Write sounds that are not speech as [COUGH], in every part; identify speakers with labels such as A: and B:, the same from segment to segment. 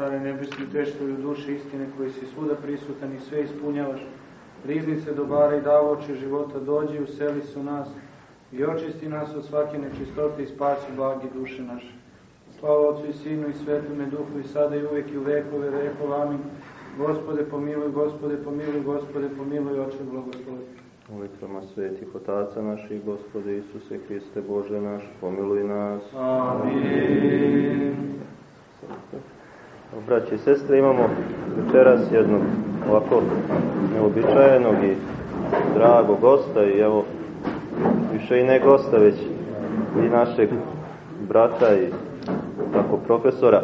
A: Care nebesni teškovi u duši istine koji si svuda prisutan i sve ispunjavaš, riznice dobara i davoče života, dođi i useli su nas i očisti nas od svake nečistote i spasi blagi duše naše. Slava Otcu i Sinu i Svetome Duhu i sada i uvijek i u vekove vekova. Amin. Gospode pomiluj, Gospode pomiluj, Gospode pomiluj, Oče blagoslovi.
B: Molitvama svetih otaca naših, Gospode Isuse Hriste Bože naš, pomiluj nas.
A: Amin.
B: Braći i sestre, imamo večeras jednog ovako neobičajenog i dragog gosta i evo više i ne gosta, već i našeg brata i tako profesora.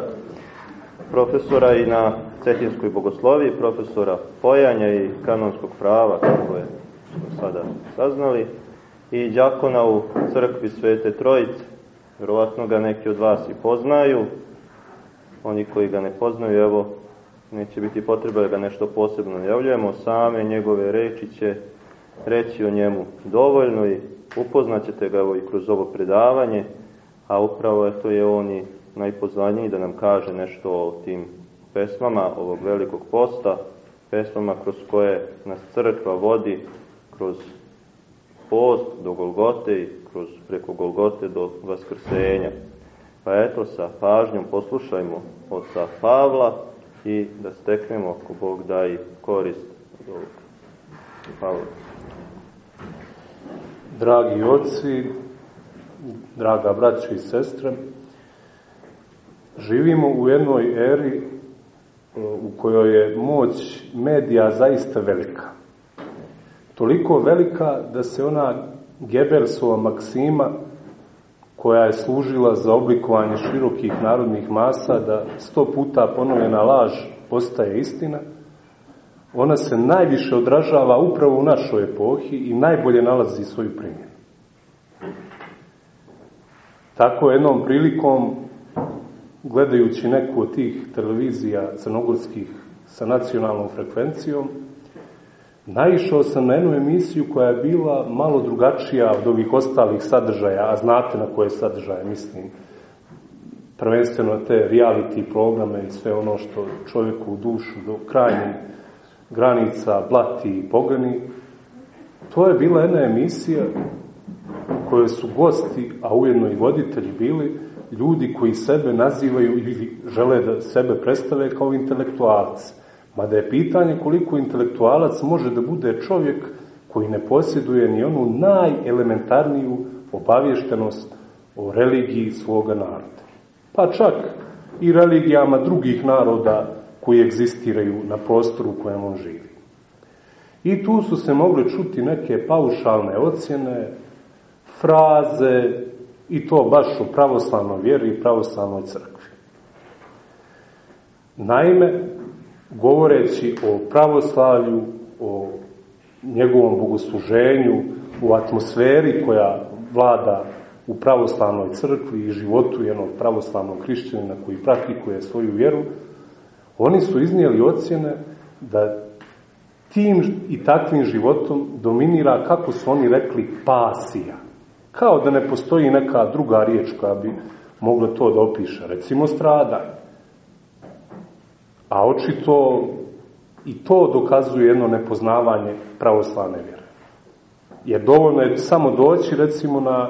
B: Profesora i na Cetinskoj bogosloviji, profesora pojanja i kanonskog prava, kako je smo sada saznali, i đakona u crkvi Svete Trojice. Vjerovatno ga neki od vas i poznaju, oni koji ga ne poznaju, evo, neće biti potreba da ga nešto posebno javljujemo, same njegove reči će reći o njemu dovoljno i upoznaćete ga evo i kroz ovo predavanje, a upravo je to je on i da nam kaže nešto o tim pesmama ovog velikog posta, pesmama kroz koje nas crkva vodi kroz post do Golgote i kroz preko Golgote do Vaskrsenja. Pa eto, sa pažnjom poslušajmo oca Pavla i da steknemo, ako Bog da i korist od ovog. Pavla.
C: Dragi oci, draga braća i sestre, živimo u jednoj eri u kojoj je moć medija zaista velika. Toliko velika da se ona Gebelsova maksima koja je služila za oblikovanje širokih narodnih masa, da sto puta ponovljena laž postaje istina, ona se najviše odražava upravo u našoj epohi i najbolje nalazi svoju primjenu. Tako jednom prilikom, gledajući neku od tih televizija crnogorskih sa nacionalnom frekvencijom, naišao sam na jednu emisiju koja je bila malo drugačija od ovih ostalih sadržaja, a znate na koje sadržaje mislim, prvenstveno te reality programe i sve ono što čovjeku u dušu do krajnjih granica blati i pogani. To je bila jedna emisija koje su gosti, a ujedno i voditelji bili, ljudi koji sebe nazivaju ili žele da sebe predstave kao intelektualci. Mada je pitanje koliko intelektualac može da bude čovjek koji ne posjeduje ni onu najelementarniju obavještenost o religiji svoga naroda. Pa čak i religijama drugih naroda koji egzistiraju na prostoru u kojem on živi. I tu su se mogle čuti neke paušalne ocjene, fraze, i to baš u pravoslavnoj vjeri i pravoslavnoj crkvi. Naime, govoreći o pravoslavlju, o njegovom bogosluženju, u atmosferi koja vlada u pravoslavnoj crkvi i životu jednog pravoslavnog hrišćanina koji praktikuje svoju vjeru, oni su iznijeli ocjene da tim i takvim životom dominira, kako su oni rekli, pasija. Kao da ne postoji neka druga riječ koja bi mogla to da opiše. Recimo stradanje. A očito i to dokazuje jedno nepoznavanje pravoslavne vjere. Jer dovoljno je samo doći recimo na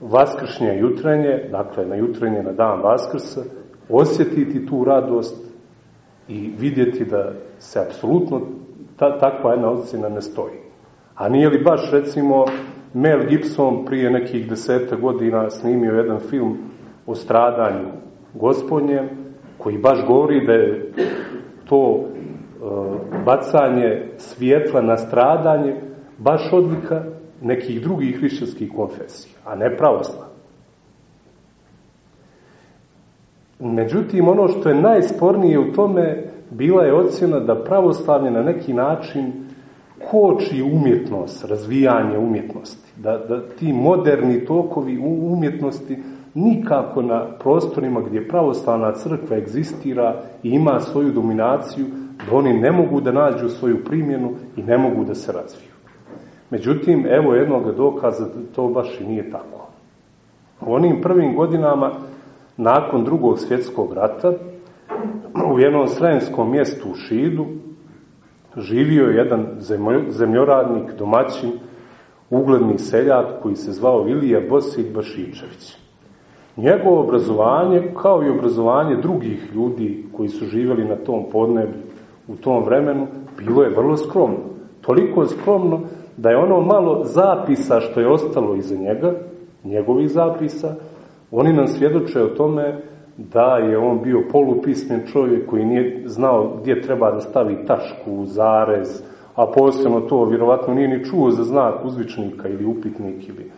C: vaskršnje jutrenje, dakle na jutrenje na dan vaskrsa, osjetiti tu radost i vidjeti da se apsolutno ta, takva jedna ocjena ne stoji. A nije li baš recimo Mel Gibson prije nekih deseta godina snimio jedan film o stradanju gospodnjem, koji baš govori da je to uh, bacanje svjetla na stradanje baš odlika nekih drugih hrišćanskih konfesija, a ne pravoslav. Međutim, ono što je najspornije u tome bila je ocjena da pravoslavlje na neki način koči umjetnost, razvijanje umjetnosti. Da, da ti moderni tokovi umjetnosti nikako na prostorima gdje pravoslavna crkva egzistira i ima svoju dominaciju, da oni ne mogu da nađu svoju primjenu i ne mogu da se razviju. Međutim, evo jednog dokaza da to baš i nije tako. U onim prvim godinama nakon drugog svjetskog rata u jednom sremskom mjestu u Šidu živio je jedan zemljoradnik, domaćin, ugledni seljak koji se zvao Ilija Bosilj Bašičević. Njegovo obrazovanje, kao i obrazovanje drugih ljudi koji su živjeli na tom podneblju u tom vremenu, bilo je vrlo skromno. Toliko skromno da je ono malo zapisa što je ostalo iza njega, njegovih zapisa, oni nam svjedoče o tome da je on bio polupismen čovjek koji nije znao gdje treba da stavi tašku, zarez, a posebno to vjerovatno nije ni čuo za znak uzvičnika ili upitnik ili...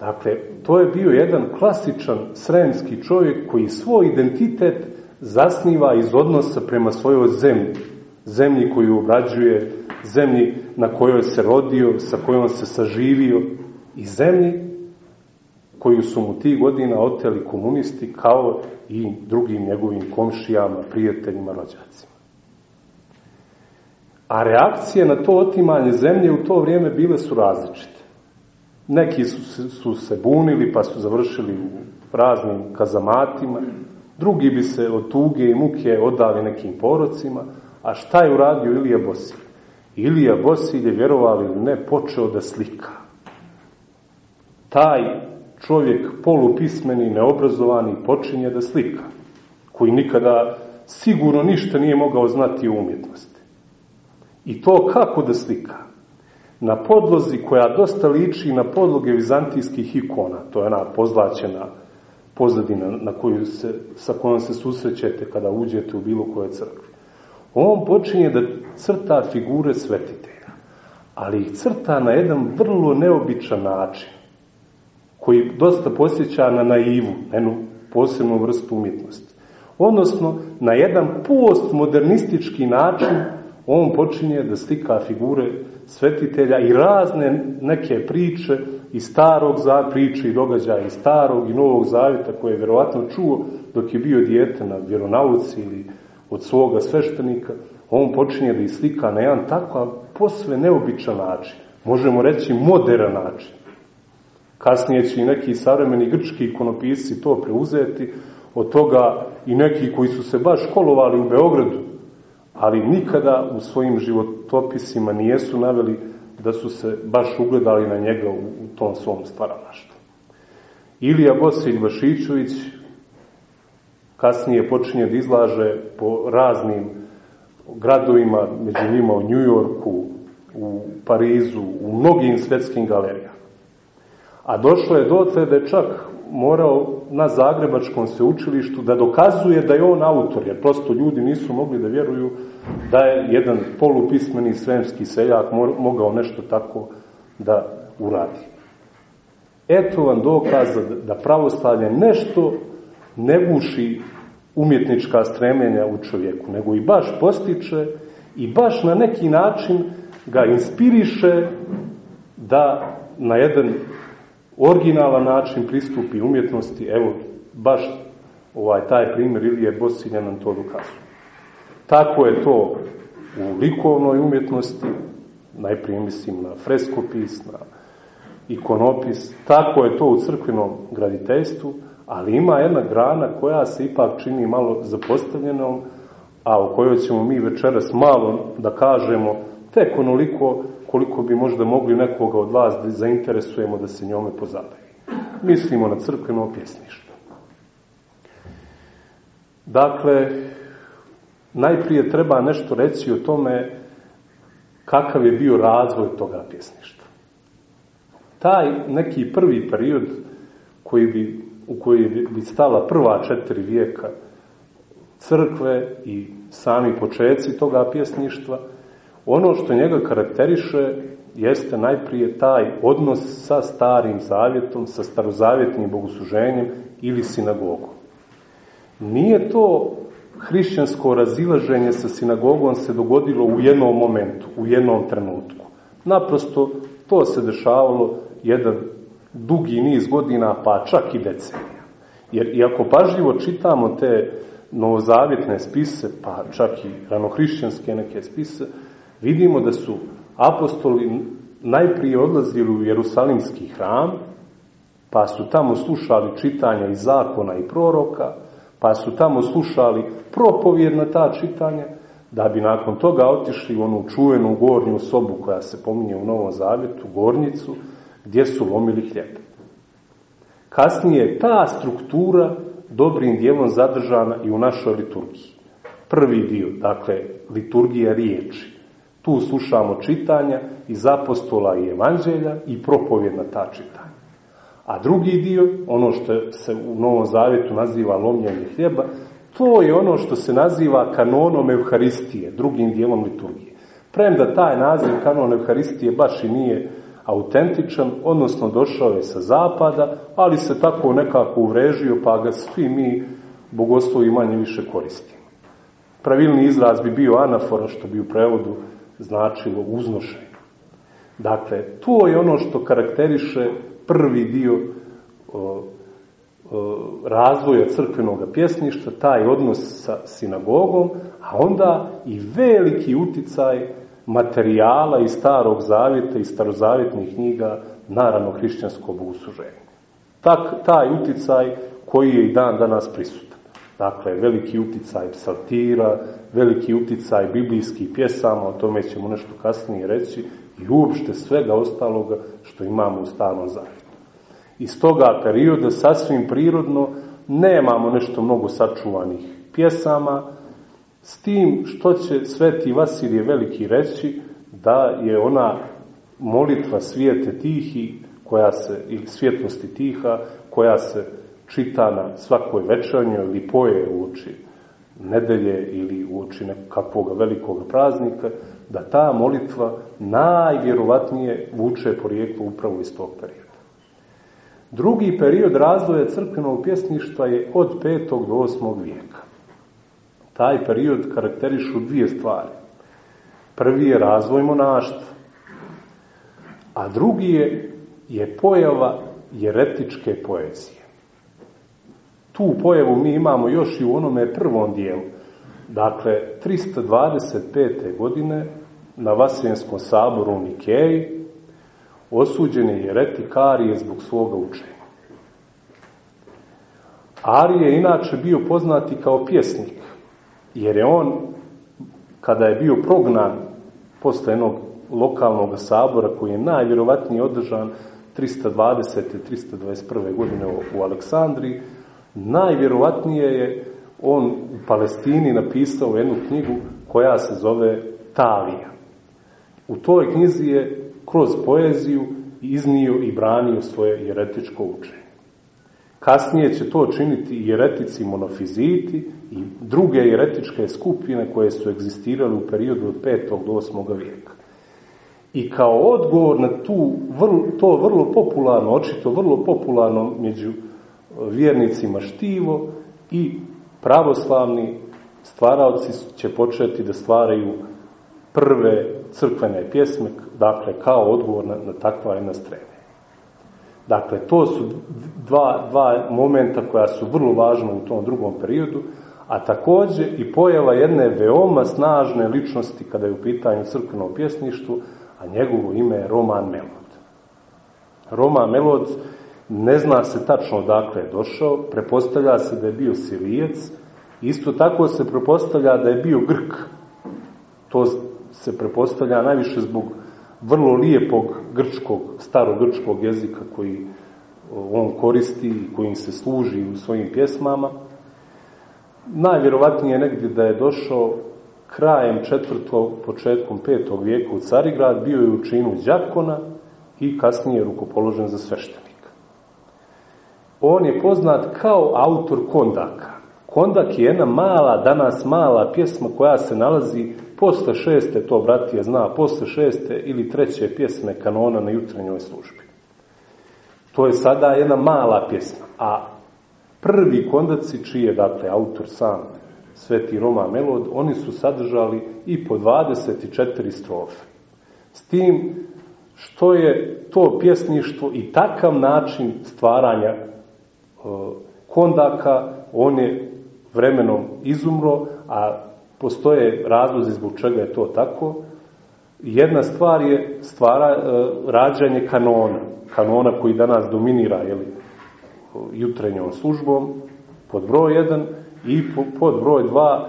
C: Dakle, to je bio jedan klasičan sremski čovjek koji svoj identitet zasniva iz odnosa prema svojoj zemlji. Zemlji koju obrađuje, zemlji na kojoj se rodio, sa kojom se saživio i zemlji koju su mu tih godina oteli komunisti kao i drugim njegovim komšijama, prijateljima, rođacima. A reakcije na to otimanje zemlje u to vrijeme bile su različite. Neki su, su se bunili pa su završili u raznim kazamatima, drugi bi se od tuge i muke odali nekim porocima, a šta je uradio Ilija Bosilj? Ilija Bosilj je, vjerovali ili ne, počeo da slika. Taj čovjek polupismeni, neobrazovani, počinje da slika, koji nikada sigurno ništa nije mogao znati o umjetnosti. I to kako da slika? Na podlozi koja dosta liči na podloge vizantijskih ikona, to je ona pozlaćena pozadina na koju se, sa kojom se susrećete kada uđete u bilo koje crkve. On počinje da crta figure svetitelja, ali ih crta na jedan vrlo neobičan način koji dosta posjeća na naivu, na jednu posebnu vrstu umjetnosti. Odnosno, na jedan postmodernistički način on počinje da slika figure svetitelja i razne neke priče i starog za priče i događaja i starog i novog zavjeta koje je verovatno čuo dok je bio dijete na vjeronauci ili od svoga sveštenika, on počinje da slika na jedan takav posve neobičan način, možemo reći modern način. Kasnije će i neki savremeni grčki ikonopisci to preuzeti, od toga i neki koji su se baš školovali u Beogradu, ali nikada u svojim životopisima nijesu naveli da su se baš ugledali na njega u, tom svom stvaralaštvu. Ilija Bosilj Vašićović kasnije počinje da izlaže po raznim gradovima, među njima u Njujorku, u Parizu, u mnogim svetskim galerijama. A došlo je do te da je čak morao na Zagrebačkom sveučilištu da dokazuje da je on autor, jer prosto ljudi nisu mogli da vjeruju da je jedan polupismeni svemski seljak mogao nešto tako da uradi. Eto vam dokaza da pravoslavlje nešto ne guši umjetnička stremljenja u čovjeku, nego i baš postiče i baš na neki način ga inspiriše da na jedan originalan način pristupi umjetnosti, evo, baš ovaj, taj primjer Ilije Bosilja nam to dokazuje. Tako je to u likovnoj umjetnosti, najprije mislim na freskopis, na ikonopis, tako je to u crkvenom graditeljstvu, ali ima jedna grana koja se ipak čini malo zapostavljenom, a o kojoj ćemo mi večeras malo da kažemo tek onoliko koliko bi možda mogli nekoga od vas da zainteresujemo da se njome pozabavi. Mislimo na crkveno pjesništvo. Dakle, najprije treba nešto reći o tome kakav je bio razvoj toga pjesništva. Taj neki prvi period koji bi, u koji bi stala prva četiri vijeka crkve i sami počeci toga pjesništva, Ono što njega karakteriše jeste najprije taj odnos sa starim zavjetom, sa starozavjetnim bogosluženjem ili sinagogom. Nije to hrišćansko razilaženje sa sinagogom se dogodilo u jednom momentu, u jednom trenutku. Naprosto to se dešavalo jedan dugi niz godina, pa čak i decenija. Jer i ako pažljivo čitamo te novozavjetne spise, pa čak i ranohrišćanske neke spise, vidimo da su apostoli najprije odlazili u Jerusalimski hram, pa su tamo slušali čitanja iz zakona i proroka, pa su tamo slušali propovjedna ta čitanja, da bi nakon toga otišli u onu čuvenu gornju sobu koja se pominje u Novom Zavjetu, gornicu, gdje su lomili hljeb. Kasnije ta struktura dobrim dijelom zadržana i u našoj liturgiji. Prvi dio, dakle, liturgija riječi. Tu slušamo čitanja iz apostola i evanđelja i propovjedna ta čitanja. A drugi dio, ono što se u Novom Zavjetu naziva lomljenje hljeba, to je ono što se naziva kanonom Euharistije, drugim dijelom liturgije. Premda taj naziv kanon Euharistije baš i nije autentičan, odnosno došao je sa zapada, ali se tako nekako uvrežio, pa ga svi mi bogoslovi manje više koristimo. Pravilni izraz bi bio anafora, što bi u prevodu značilo uznošenje. Dakle, to je ono što karakteriše prvi dio o, o, razvoja crkvenog pjesništva, taj odnos sa sinagogom, a onda i veliki uticaj materijala iz starog zavjeta i starozavjetnih knjiga naravno hrišćansko bogosluženje. Tak, taj uticaj koji je i dan danas prisutan. Dakle, veliki uticaj psaltira, veliki uticaj biblijskih pjesama, o tome ćemo nešto kasnije reći, i uopšte svega ostaloga što imamo u starom zavjetu. Iz toga perioda sasvim prirodno nemamo nešto mnogo sačuvanih pjesama, s tim što će sveti Vasilije Veliki reći da je ona molitva svijete tihi koja se, ili svjetlosti tiha koja se čita na svakoj večernjoj ili poje u oči nedelje ili u oči nekakvog velikog praznika, da ta molitva najvjerovatnije vuče porijeklo upravo iz tog perioda. Drugi period razvoja crkvenog pjesništva je od 5. do 8. vijeka. Taj period karakterišu dvije stvari. Prvi je razvoj monaštva, a drugi je, je pojava jeretičke poezije. Tu pojavu mi imamo još i u onome prvom dijelu. Dakle, 325. godine na Vasiljenskom saboru u Nikeji osuđen je jeretik Arije zbog svoga učenja. Arije je inače bio poznati kao pjesnik, jer je on, kada je bio prognan posle jednog lokalnog sabora, koji je najvjerovatnije održan 320. i 321. godine u Aleksandriji, najvjerovatnije je on u Palestini napisao jednu knjigu koja se zove Talija. U toj knjizi je kroz poeziju iznio i branio svoje jeretičko učenje. Kasnije će to činiti i jeretici monofiziti i druge jeretičke skupine koje su egzistirale u periodu od 5. do 8. vijeka. I kao odgovor na tu, vrlo, to vrlo popularno, očito vrlo popularno među vjernicima štivo i pravoslavni stvaraoci će početi da stvaraju prve crkvene pjesme, dakle kao odgovor na, na takva jedna streme. Dakle, to su dva, dva momenta koja su vrlo važna u tom drugom periodu, a takođe i pojava jedne veoma snažne ličnosti kada je u pitanju crkveno pjesništvo, a njegovo ime je Roman Melod. Roman Melod ne zna se tačno odakle je došao, prepostavlja se da je bio Silijec, isto tako se prepostavlja da je bio Grk. To se prepostavlja najviše zbog vrlo lijepog grčkog, starogrčkog jezika koji on koristi i kojim se služi u svojim pjesmama. Najvjerovatnije je negdje da je došao krajem četvrtog, početkom petog vijeka u Carigrad, bio je u činu Đakona i kasnije rukopoložen za sveštenika. On je poznat kao autor kondaka. Kondak je jedna mala, danas mala pjesma koja se nalazi posle šeste, to bratija zna, posle šeste ili treće pjesme kanona na jutrenjoj službi. To je sada jedna mala pjesma, a prvi kondaci, čiji je, dakle, autor sam, Sveti Roma Melod, oni su sadržali i po 24 strofe. S tim što je to pjesništvo i takav način stvaranja e, kondaka, on je vremenom izumro, a postoje razlozi zbog čega je to tako. Jedna stvar je stvara, e, rađanje kanona, kanona koji danas dominira jeli, jutrenjom službom, pod broj jedan, i pod broj dva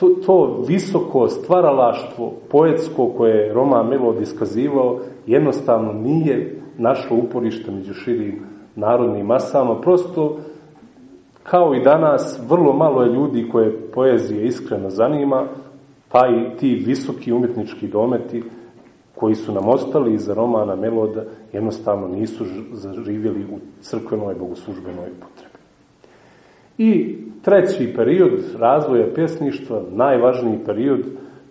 C: to, to visoko stvaralaštvo poetsko koje je Roman Melod iskazivao jednostavno nije našlo uporište među širim narodnim masama. Prosto, kao i danas, vrlo malo je ljudi koje poezije iskreno zanima, pa i ti visoki umjetnički dometi koji su nam ostali iza romana Meloda jednostavno nisu zaživjeli u crkvenoj bogoslužbenoj potrebi. I treći period razvoja pjesništva, najvažniji period,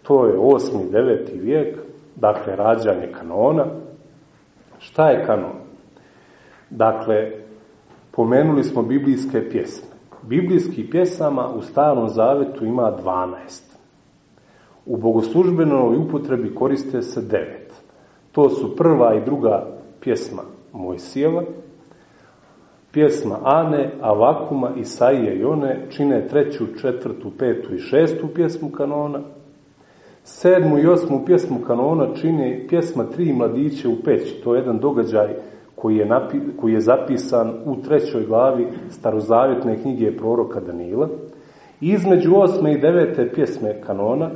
C: to je 8. i 9. vijek, dakle rađanje kanona. Šta je kanon? Dakle, pomenuli smo biblijske pjesme. Biblijskih pjesama u starom zavetu ima 12. U bogoslužbenoj upotrebi koriste se devet. To su prva i druga pjesma Mojsijeva, pjesma Ane, Avakuma, Isaije i one čine treću, četvrtu, petu i šestu pjesmu kanona. Sedmu i osmu pjesmu kanona čine pjesma Tri mladiće u peći. To je jedan događaj koji je, napi, koji je zapisan u trećoj glavi starozavjetne knjige proroka Danila. Između osme i devete pjesme kanona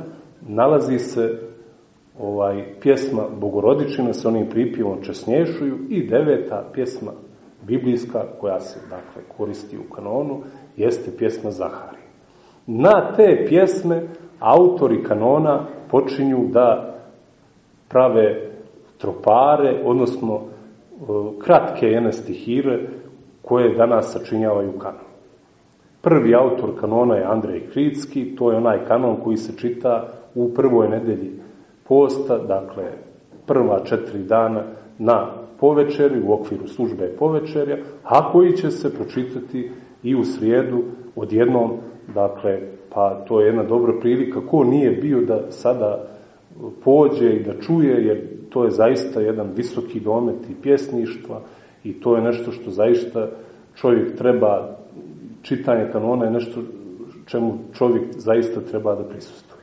C: nalazi se ovaj pjesma Bogorodičina sa onim pripjevom Česnješuju i deveta pjesma biblijska koja se dakle koristi u kanonu jeste pjesma Zahari. Na te pjesme autori kanona počinju da prave tropare, odnosno kratke jene stihire koje danas sačinjavaju kanon. Prvi autor kanona je Andrej Kritski, to je onaj kanon koji se čita u prvoj nedelji posta, dakle prva četiri dana na povečeri, u okviru službe povečerja, a koji će se pročitati i u srijedu odjednom, dakle, pa to je jedna dobra prilika, ko nije bio da sada pođe i da čuje, jer to je zaista jedan visoki domet i pjesništva i to je nešto što zaista čovjek treba, čitanje kanona je nešto čemu čovjek zaista treba da prisustuje.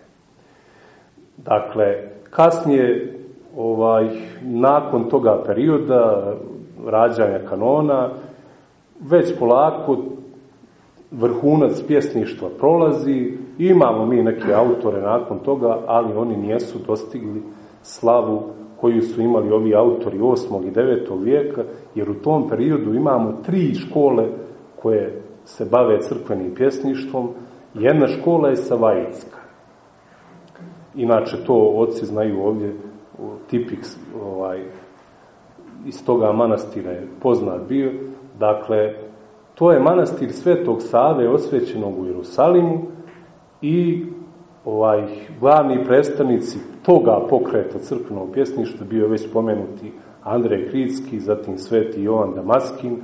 C: Dakle, kasnije, ovaj, nakon toga perioda rađanja kanona, već polako vrhunac pjesništva prolazi, imamo mi neke autore nakon toga, ali oni nijesu dostigli slavu koju su imali ovi autori 8. i 9. vijeka, jer u tom periodu imamo tri škole koje se bave crkvenim pjesništvom. Jedna škola je Savajicka. Inače, to oci znaju ovdje, tipik ovaj, iz toga manastira je poznat bio. Dakle, to je manastir Svetog Save osvećenog u Jerusalimu i ovaj glavni predstavnici toga pokreta crkvenog pjesništva bio već pomenuti Andrej Kritski, zatim Sveti Jovan Damaskin,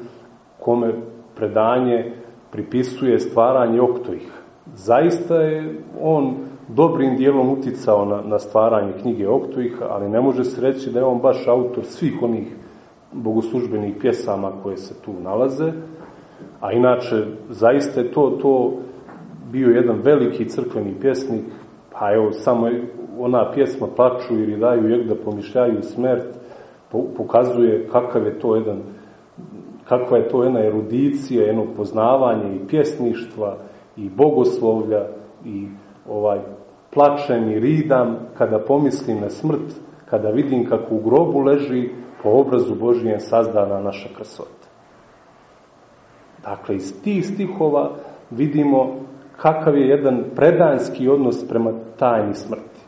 C: kome predanje pripisuje stvaranje Oktojih. Zaista je on dobrim dijelom uticao na, na stvaranje knjige Oktojih, ali ne može se reći da je on baš autor svih onih bogoslužbenih pjesama koje se tu nalaze, a inače zaista je to, to bio jedan veliki crkveni pjesnik, pa evo samo ona pjesma Plaču ili daju jeg da pomišljaju smert, pokazuje kakav je to jedan kakva je to jedna erudicija, jedno poznavanje i pjesništva i bogoslovlja i ovaj plačem i ridam kada pomislim na smrt, kada vidim kako u grobu leži po obrazu Božijem sazdana naša krasota. Dakle, iz tih stihova vidimo kakav je jedan predanski odnos prema tajni smrti.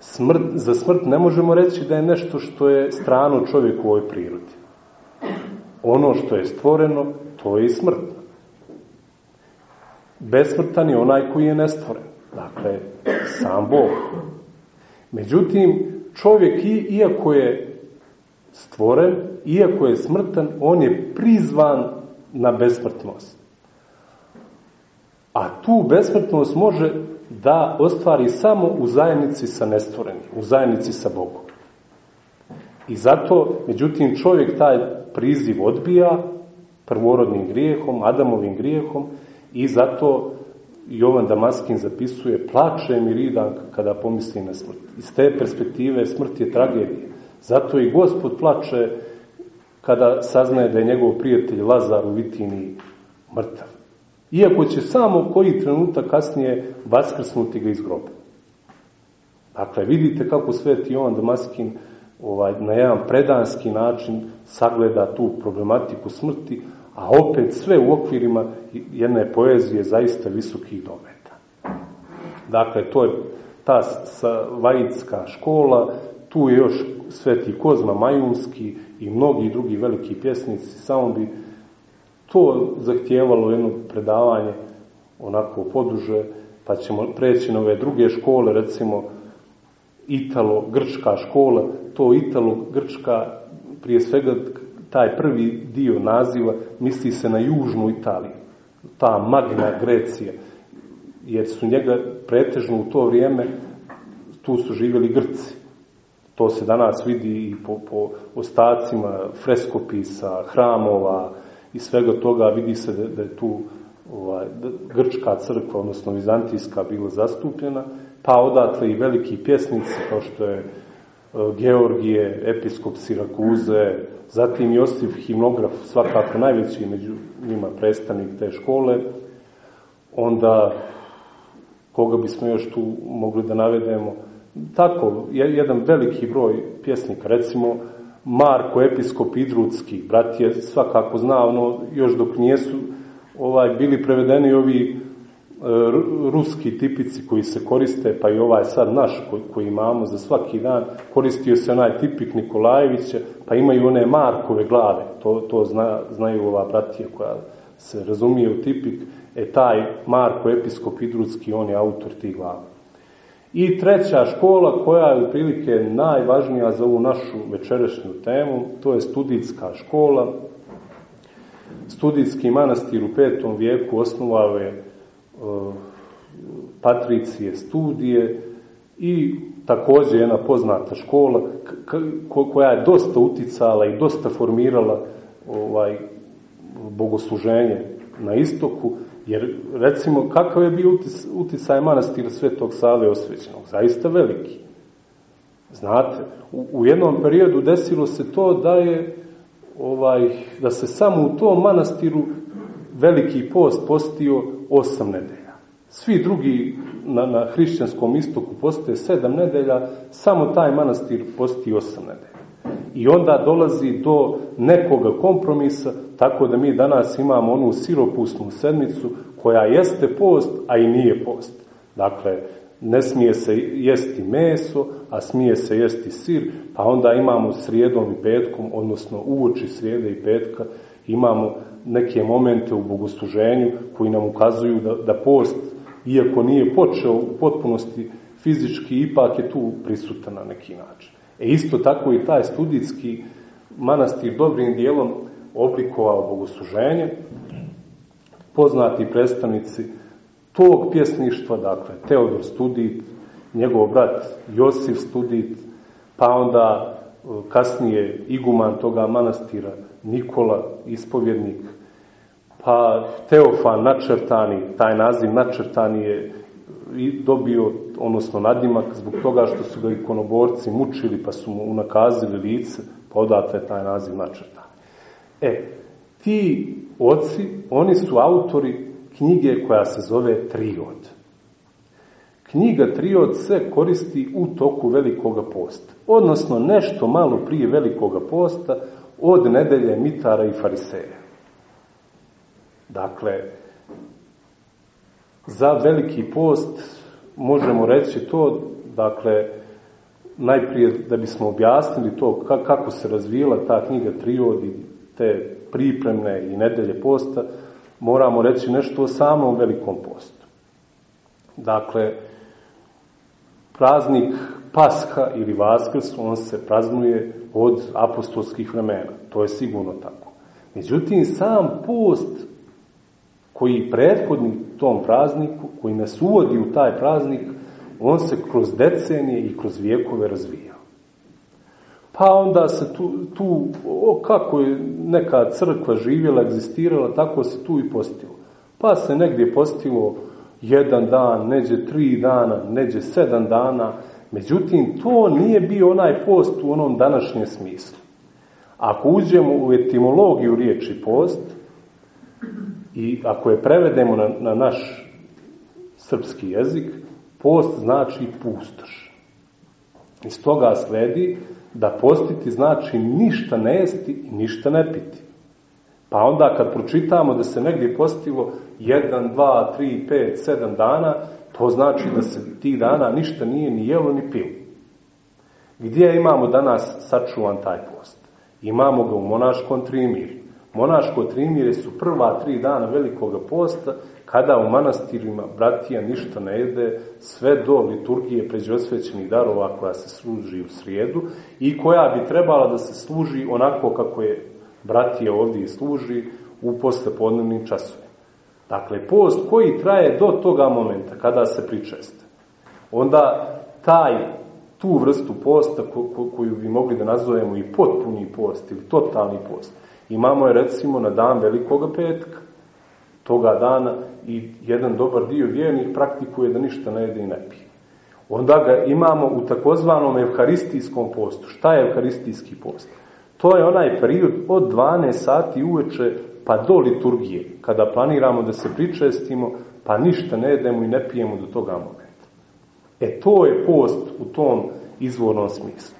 C: Smrt, za smrt ne možemo reći da je nešto što je strano čovjeku u ovoj prirodi. Ono što je stvoreno, to je i smrt. Besmrtan je onaj koji je nestvoren. Dakle, sam Bog. Međutim, čovjek, iako je stvoren, iako je smrtan, on je prizvan na besmrtnost. A tu besmrtnost može da ostvari samo u zajednici sa nestvorenim, u zajednici sa Bogom. I zato, međutim, čovjek taj priziv odbija prvorodnim grijehom, Adamovim grijehom i zato Jovan Damaskin zapisuje plačem i ridan kada pomisli na smrt. Iz te perspektive smrt je tragedija. Zato i gospod plače kada saznaje da je njegov prijatelj Lazar u Vitini mrtav. Iako će samo koji trenutak kasnije vaskrsnuti ga iz groba. Dakle, vidite kako sveti Jovan Damaskin ovaj, na jedan predanski način sagleda tu problematiku smrti, a opet sve u okvirima jedne poezije zaista visokih dometa. Dakle, to je ta vajitska škola, tu je još Sveti Kozma Majunski i mnogi drugi veliki pjesnici, samo bi to zahtijevalo jedno predavanje onako poduže, pa ćemo preći na ove druge škole, recimo Italo-Grčka škola, to Italo-Grčka, prije svega taj prvi dio naziva misli se na južnu Italiju, ta Magna Grecija, jer su njega pretežno u to vrijeme, tu su živjeli Grci. To se danas vidi i po, po ostacima freskopisa, hramova i svega toga vidi se da, da je tu ovaj, grčka crkva, odnosno vizantijska, bila zastupljena, pa odatle i veliki pjesnici kao što je e, Georgije, episkop Sirakuze, zatim Josif Himnograf, svakako najveći među njima predstavnik te škole, onda koga bismo još tu mogli da navedemo, tako, jedan veliki broj pjesnika, recimo Marko, episkop Idrutski, brat je svakako znao, ono, još dok nijesu ovaj, bili prevedeni ovi e, ruski tipici koji se koriste, pa i ovaj sad naš koji, koji imamo za svaki dan, koristio se onaj tipik Nikolajevića, pa imaju one Markove glave, to, to zna, znaju ova bratija koja se razumije u tipik, e taj Marko, episkop Idrutski, on je autor tih glava. I treća škola koja je otprilike najvažnija za ovu našu večerašnju temu, to je studijska škola. Studijski manastir u petom vijeku osnovao je uh, Patricije studije i takođe jedna poznata škola koja je dosta uticala i dosta formirala ovaj bogosluženje na istoku, Jer, recimo, kakav je bio uticaj manastira Svetog Save Osvećenog? Zaista veliki. Znate, u, u jednom periodu desilo se to da je ovaj da se samo u tom manastiru veliki post postio osam nedelja. Svi drugi na, na hrišćanskom istoku postoje sedam nedelja, samo taj manastir posti osam nedelja. I onda dolazi do nekoga kompromisa, tako da mi danas imamo onu siropusnu sedmicu koja jeste post, a i nije post. Dakle, ne smije se jesti meso, a smije se jesti sir, pa onda imamo srijedom i petkom, odnosno uoči srijede i petka, imamo neke momente u bogosluženju koji nam ukazuju da, da post, iako nije počeo u potpunosti fizički, ipak je tu prisutan na neki način. E isto tako i taj studijski manastir dobrim dijelom oblikovao bogosluženje, poznati predstavnici tog pjesništva, dakle Teodor Studit, njegov brat Josif Studit, pa onda e, kasnije iguman toga manastira Nikola, ispovjednik, pa Teofan načrtani, taj naziv načrtani je i dobio, odnosno nadimak, zbog toga što su ga ikonoborci mučili, pa su mu unakazili lice, pa odatle taj naziv načrtan. E, ti oci, oni su autori knjige koja se zove Triod. Knjiga Triod se koristi u toku velikoga posta, odnosno nešto malo prije velikoga posta od nedelje Mitara i Fariseja. Dakle, za veliki post možemo reći to, dakle, najprije da bismo objasnili to kako se razvijela ta knjiga Triod i te pripremne i nedelje posta, moramo reći nešto o samom velikom postu. Dakle, praznik Pasha ili Vaskrs, on se praznuje od apostolskih vremena. To je sigurno tako. Međutim, sam post koji prethodni tom prazniku, koji nas uvodi u taj praznik, on se kroz decenije i kroz vijekove razvija. Pa onda se tu, tu o, kako je neka crkva živjela, egzistirala, tako se tu i postilo. Pa se negdje postilo jedan dan, neđe tri dana, neđe sedam dana, međutim to nije bio onaj post u onom današnjem smislu. Ako uđemo u etimologiju riječi post, I ako je prevedemo na, na naš srpski jezik, post znači pustoš. Iz toga sledi da postiti znači ništa ne jesti i ništa ne piti. Pa onda kad pročitamo da se negdje postilo 1, 2, 3, 5, 7 dana, to znači da se tih dana ništa nije ni jelo ni pilo. Gdje imamo danas sačuvan taj post? Imamo ga u monaškom trimirju. Monaško trimirje su prva tri dana velikog posta, kada u manastirima bratija ništa ne jede, sve do liturgije pređosvećenih darova koja se služi u srijedu i koja bi trebala da se služi onako kako je bratija ovdje služi u poslepodnevnim časovima. Dakle, post koji traje do toga momenta kada se pričeste. Onda taj, tu vrstu posta ko, ko, koju bi mogli da nazovemo i potpuni post ili totalni post, imamo je recimo na dan velikoga petka. Toga dana i jedan dobar dio vjernih praktikuje da ništa ne jede i ne pije. Onda ga imamo u takozvanom evharistijskom postu. Šta je evharistijski post? To je onaj period od 12 sati uveče pa do liturgije, kada planiramo da se pričestimo, pa ništa ne jedemo i ne pijemo do toga momenta. E to je post u tom izvornom smislu.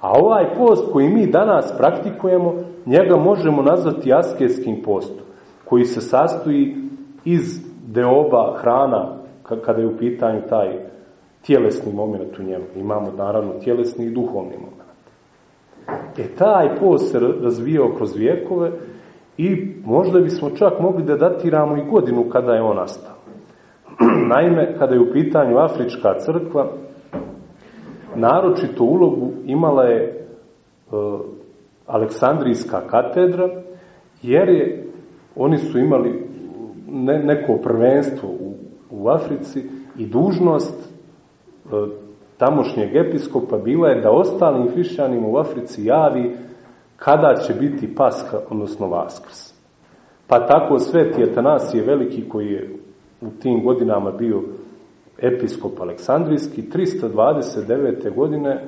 C: A ovaj post koji mi danas praktikujemo, njega možemo nazvati asketskim postom, koji se sastoji iz deoba hrana, kada je u pitanju taj tjelesni moment u njemu. Imamo naravno tjelesni i duhovni moment. E taj post se razvijao kroz vijekove i možda bismo čak mogli da datiramo i godinu kada je on nastao. [CLEARS THROAT] Naime, kada je u pitanju Afrička crkva, naročito ulogu imala je e, Aleksandrijska katedra, jer je, oni su imali ne, neko prvenstvo u, u Africi i dužnost e, tamošnjeg episkopa bila je da ostalim hrišćanima u Africi javi kada će biti Paska, odnosno Vaskrs. Pa tako sveti Atanasije Veliki, koji je u tim godinama bio episkop Aleksandrijski, 329. godine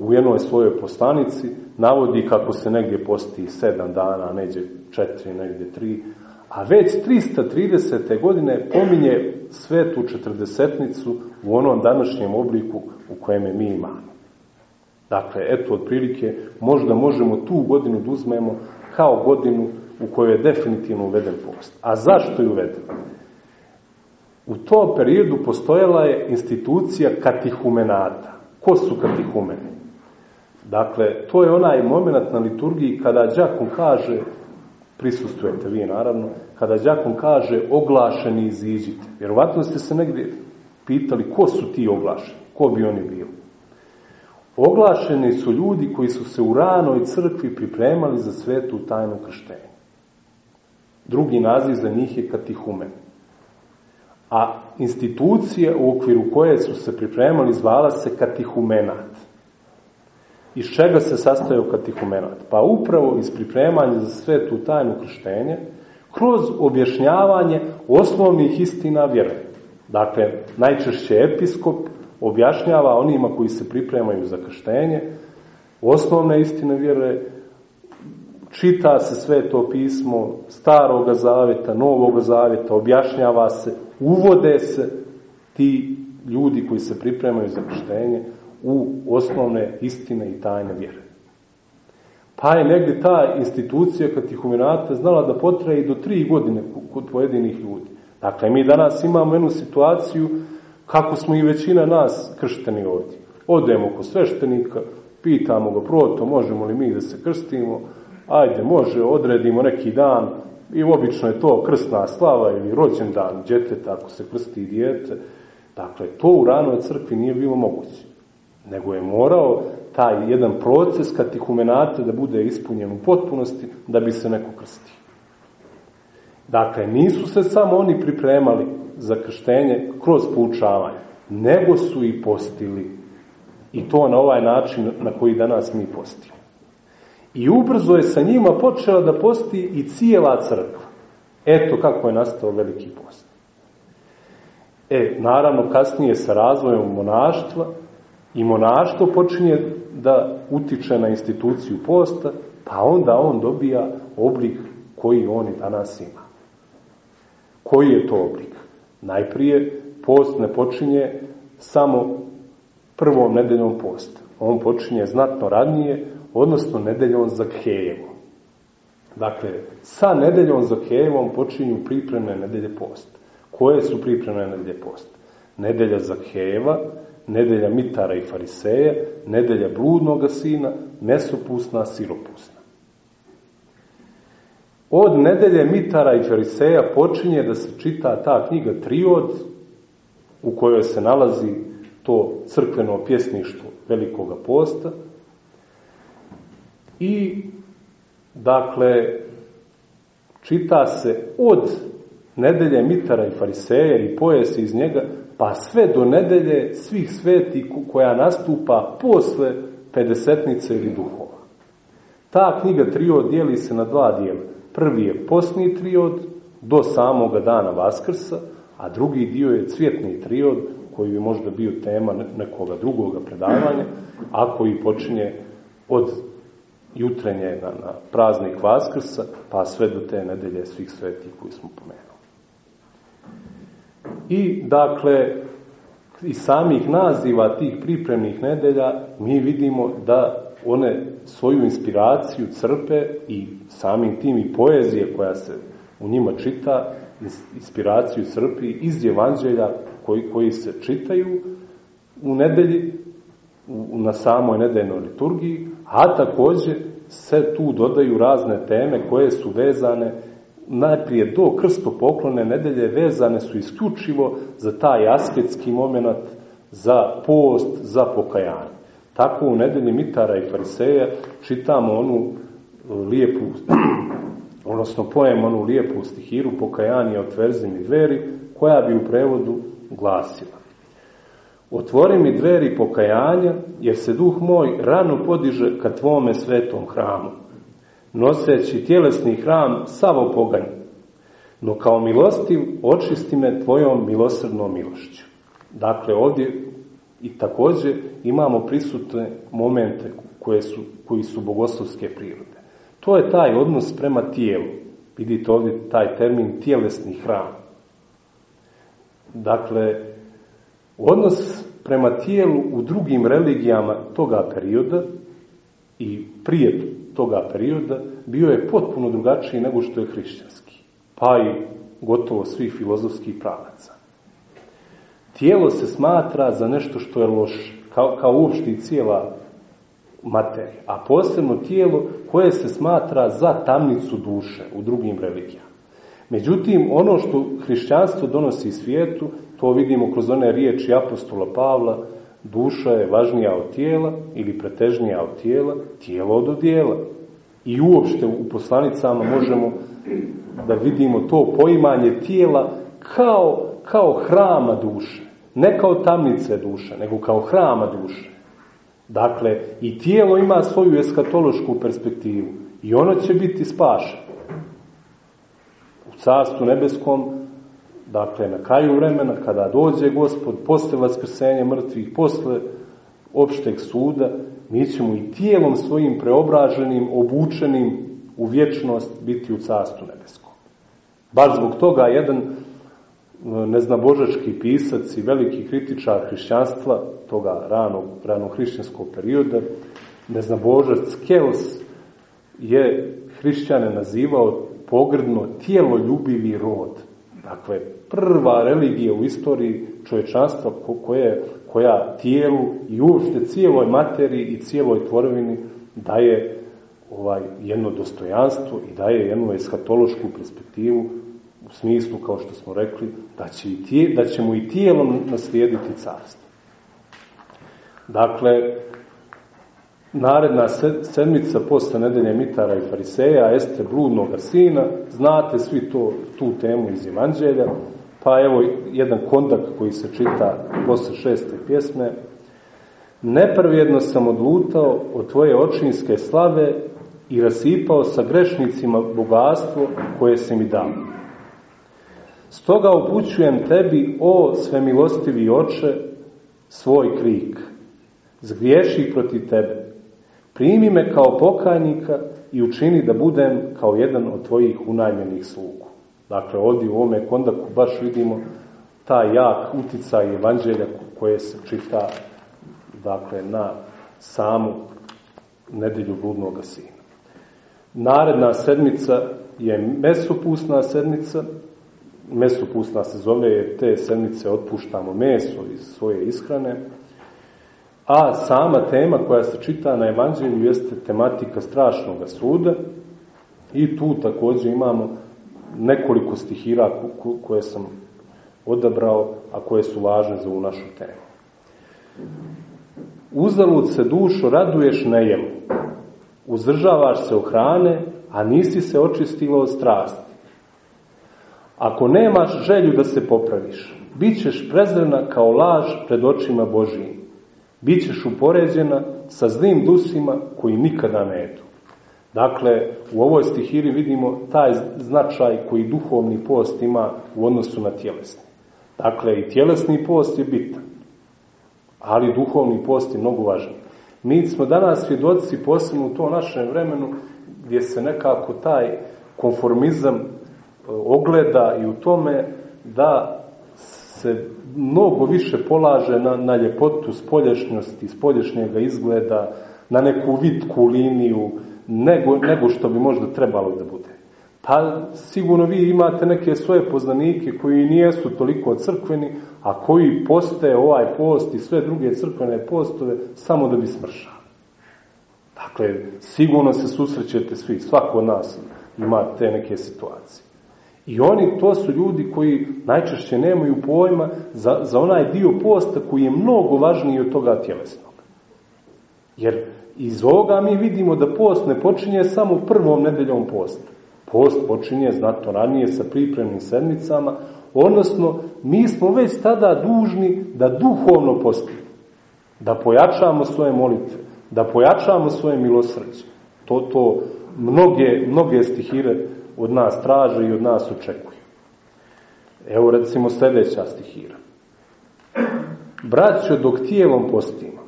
C: u jednoj svojoj poslanici navodi kako se negdje posti sedam dana, neđe četiri, negdje tri, a već 330. godine pominje svetu četrdesetnicu u onom današnjem obliku u kojem je mi imamo. Dakle, eto, otprilike, možda možemo tu godinu da uzmemo kao godinu u kojoj je definitivno uveden post. A zašto je uveden? U tom periodu postojala je institucija katihumenata. Ko su katihumeni? Dakle, to je onaj moment na liturgiji kada đakon kaže, prisustujete vi naravno, kada đakon kaže oglašeni iziđite. Vjerovatno ste se negdje pitali ko su ti oglašeni, ko bi oni bili. Oglašeni su ljudi koji su se u ranoj crkvi pripremali za svetu tajnu krštenja. Drugi naziv za njih je katihumen. A institucija u okviru koje su se pripremali zvala se katihumenat. Iz čega se sastojao katihumenat? Pa upravo iz pripremanja za svetu tajnu krštenja, kroz objašnjavanje osnovnih istina vjere. Dakle, najčešće episkop objašnjava onima koji se pripremaju za krštenje, osnovne istine vjere, čita se sve to pismo staroga zaveta, novoga zaveta, objašnjava se, uvode se ti ljudi koji se pripremaju za krštenje u osnovne istine i tajne vjere. Pa je negdje ta institucija katihumenata znala da potraje i do tri godine kod pojedinih ljudi. Dakle, mi danas imamo jednu situaciju kako smo i većina nas kršteni ovdje. Odemo kod sveštenika, pitamo ga proto, možemo li mi da se krstimo, ajde, može, odredimo neki dan, i obično je to krstna slava ili rođendan djeteta ako se krsti dijete. Dakle, to u ranoj crkvi nije bilo moguće. Nego je morao taj jedan proces katihumenata da bude ispunjen u potpunosti da bi se neko krstio. Dakle, nisu se samo oni pripremali za krštenje kroz poučavanje, nego su i postili. I to na ovaj način na koji danas mi postimo. I ubrzo je sa njima počela da posti i cijela crkva. Eto kako je nastao veliki post. E, naravno, kasnije sa razvojem monaštva i monaštvo počinje da utiče na instituciju posta, pa onda on dobija oblik koji on i danas ima. Koji je to oblik? Najprije post ne počinje samo prvom nedeljom posta. On počinje znatno radnije, odnosno nedeljom za Kejevom. Dakle, sa nedeljom za Kejevom počinju pripremne nedelje posta. Koje su pripremne nedelje posta? Nedelja za Kejeva, nedelja Mitara i Fariseja, nedelja bludnog sina, mesopusna, siropusna. Od nedelje Mitara i Fariseja počinje da se čita ta knjiga Triod, u kojoj se nalazi to crkveno pjesništvo velikoga posta. I, dakle, čita se od nedelje Mitara i Fariseja i pojesi iz njega, pa sve do nedelje svih sveti koja nastupa posle pedesetnice ili duhova. Ta knjiga triod dijeli se na dva dijela. Prvi je posni triod do samoga dana Vaskrsa, a drugi dio je cvjetni triod koji bi možda bio tema nekoga drugoga predavanja, a koji počinje od jutrenje na, na praznik Vaskrsa, pa sve do te nedelje svih svetih koji smo pomenuli. I, dakle, iz samih naziva tih pripremnih nedelja mi vidimo da one svoju inspiraciju crpe i samim tim i poezije koja se u njima čita, inspiraciju crpi iz evanđelja koji, koji se čitaju u nedelji, u, na samoj nedeljnoj liturgiji, a takođe se tu dodaju razne teme koje su vezane najprije do krstopoklone nedelje vezane su isključivo za taj asketski moment, za post, za pokajanje. Tako u nedelji Mitara i Fariseja čitamo onu lijepu, [CLEARS THROAT] odnosno pojem onu lijepu stihiru pokajanje od tverzim i dveri, koja bi u prevodu glasila. Otvori mi dveri pokajanja, jer se duh moj rano podiže ka tvome svetom hramu noseći tjelesni hram sav opoganj. No kao milostiv očisti me tvojom milosrdnom milošću. Dakle, ovdje i takođe imamo prisutne momente koje su, koji su bogoslovske prirode. To je taj odnos prema tijelu. Vidite ovdje taj termin tjelesni hram. Dakle, odnos prema tijelu u drugim religijama toga perioda i prije toga perioda bio je potpuno drugačiji nego što je hrišćanski, pa i gotovo svih filozofskih pravaca. Tijelo se smatra za nešto što je loše, kao, kao uopšte i cijela materija, a posebno tijelo koje se smatra za tamnicu duše u drugim religijama. Međutim, ono što hrišćanstvo donosi svijetu, to vidimo kroz one riječi apostola Pavla, duša je važnija od tijela ili pretežnija od tijela, tijelo od odijela. I uopšte u poslanicama možemo da vidimo to poimanje tijela kao, kao hrama duše. Ne kao tamnice duše, nego kao hrama duše. Dakle, i tijelo ima svoju eskatološku perspektivu i ono će biti spašeno. U carstvu nebeskom, dakle, na kraju vremena, kada dođe gospod, posle vaskrsenja mrtvih, posle opšteg suda, mi ćemo i tijelom svojim preobraženim, obučenim u vječnost biti u carstvu nebeskom. Baš zbog toga jedan neznabožački pisac i veliki kritičar hrišćanstva toga ranog, ranog hrišćanskog perioda, neznabožac Keos je hrišćane nazivao pogrdno tijeloljubivi rod. Dakle, prva religija u istoriji čovječanstva koje koja tijelu i uopšte cijeloj materiji i cijeloj tvorovini daje ovaj jedno dostojanstvo i daje jednu eskatološku perspektivu u smislu, kao što smo rekli, da, će i tije, da ćemo i tijelom naslijediti carstvo. Dakle, naredna sedmica posle nedelje Mitara i Fariseja, Estre bludnog sina, znate svi to, tu temu iz Evanđelja, Pa evo jedan kondak koji se čita posle šeste pjesme. Nepravjedno sam odlutao od tvoje očinske slave i rasipao sa grešnicima bogatstvo koje si mi dao. Stoga upućujem tebi, o svemilostivi oče, svoj krik. Zgriješi proti tebe. Primi me kao pokajnika i učini da budem kao jedan od tvojih unajmenih slugu. Dakle, ovdje u ovome kondaku baš vidimo taj jak uticaj evanđelja koje se čita dakle, na samu nedelju bludnog sina. Naredna sedmica je mesopusna sedmica. Mesopusna se zove jer te sedmice otpuštamo meso iz svoje ishrane. A sama tema koja se čita na evanđelju jeste tematika strašnog suda i tu također imamo nekoliko stihira koje sam odabrao, a koje su važne za ovu našu temu. Uzalud se dušo raduješ nejemu, uzdržavaš se u hrane, a nisi se očistila od strasti. Ako nemaš želju da se popraviš, bit ćeš prezrena kao laž pred očima Božijim. Bićeš upoređena sa zlim dusima koji nikada ne edu. Dakle, u ovoj stihiri vidimo taj značaj koji duhovni post ima u odnosu na tjelesni. Dakle, i tjelesni post je bitan, ali duhovni post je mnogo važniji. Mi smo danas svjedoci posebno u to našem vremenu gdje se nekako taj konformizam e, ogleda i u tome da se mnogo više polaže na, na ljepotu spolješnjosti, spolješnjega izgleda, na neku vitku liniju, nego, nego što bi možda trebalo da bude. Pa sigurno vi imate neke svoje poznanike koji nijesu toliko crkveni, a koji poste ovaj post i sve druge crkvene postove samo da bi smršao. Dakle, sigurno se susrećete svi, svako od nas ima te neke situacije. I oni, to su ljudi koji najčešće nemaju pojma za, za onaj dio posta koji je mnogo važniji od toga tjelesnog. Jer iz ovoga mi vidimo da post ne počinje samo prvom nedeljom posta. Post počinje znato ranije sa pripremnim sedmicama, odnosno mi smo već tada dužni da duhovno postimo, da pojačamo svoje molitve, da pojačamo svoje milosrđe. To, to mnoge, mnoge stihire od nas traže i od nas očekuju. Evo recimo sljedeća stihira. Braćo, dok tijelom postimo,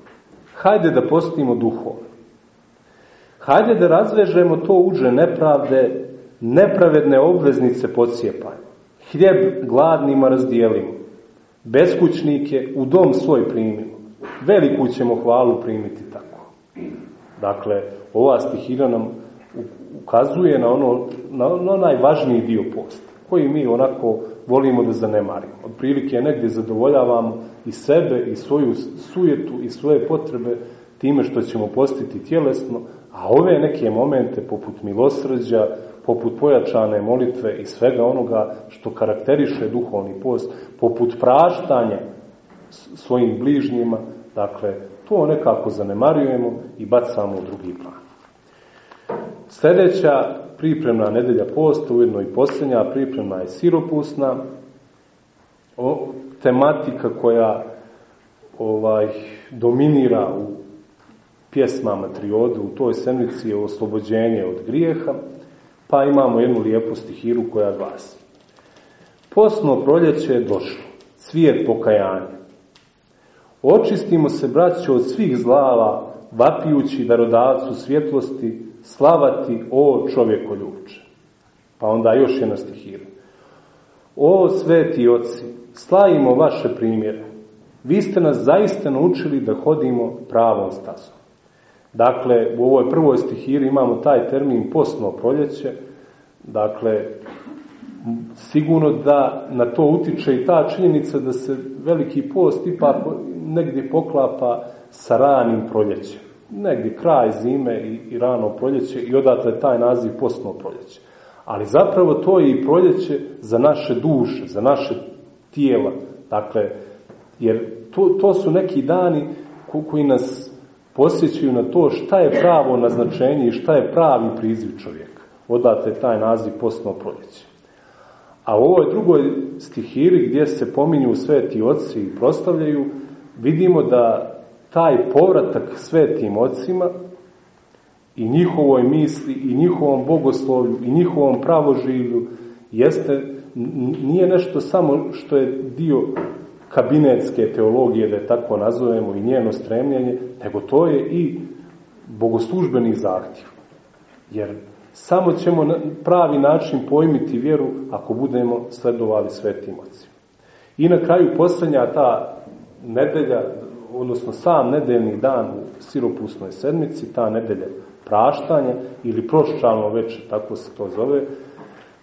C: hajde da postimo duhovno. Hajde da razvežemo to uđe nepravde, nepravedne obveznice pocijepanja. Hljeb gladnima razdijelimo. Beskućnike u dom svoj primimo. Veliku ćemo hvalu primiti tako. Dakle, ova stihira nam ukazuje na, ono, na onaj važniji dio posta, koji mi onako volimo da zanemarimo. Od prilike negdje zadovoljavamo i sebe, i svoju sujetu, i svoje potrebe time što ćemo postiti tjelesno, a ove neke momente poput milosrđa, poput pojačane molitve i svega onoga što karakteriše duhovni post, poput praštanja svojim bližnjima, dakle, to nekako zanemarujemo i bacamo u drugi plan. Sljedeća pripremna nedelja posta, ujedno i posljednja pripremna je siropusna, o, tematika koja ovaj dominira u pjesmama triodu, u toj sedmici je oslobođenje od grijeha, pa imamo jednu lijepu stihiru koja glasi. Posno proljeće je došlo, cvijet pokajanja. Očistimo se, braćo, od svih zlava, vapijući darodavcu svjetlosti, slavati o čovjekoljuče. Pa onda još jedna stihira. O sveti oci, slavimo vaše primjere. Vi ste nas zaista naučili da hodimo pravom stazom. Dakle, u ovoj prvoj stihiri imamo taj termin postno proljeće. Dakle, sigurno da na to utiče i ta činjenica da se veliki post ipak negdje poklapa sa ranim proljećem negdje kraj zime i, i rano proljeće i odatle taj naziv postno proljeće. Ali zapravo to je i proljeće za naše duše, za naše tijela. Dakle, jer to, to su neki dani koji nas posjećaju na to šta je pravo naznačenje i šta je pravi priziv čovjeka. Odatle taj naziv postno proljeće. A u ovoj drugoj stihiri gdje se pominju sveti oci i prostavljaju, vidimo da taj povratak svetim ocima i njihovoj misli i njihovom bogoslovlju i njihovom pravoživlju jeste, nije nešto samo što je dio kabinetske teologije, da je tako nazovemo, i njeno stremljenje, nego to je i bogoslužbeni zahtjev. Jer Samo ćemo na pravi način pojmiti vjeru ako budemo sledovali svetim ocima. I na kraju posljednja ta nedelja, odnosno sam nedeljni dan u siropusnoj sedmici, ta nedelja praštanja ili proščalno veče, tako se to zove.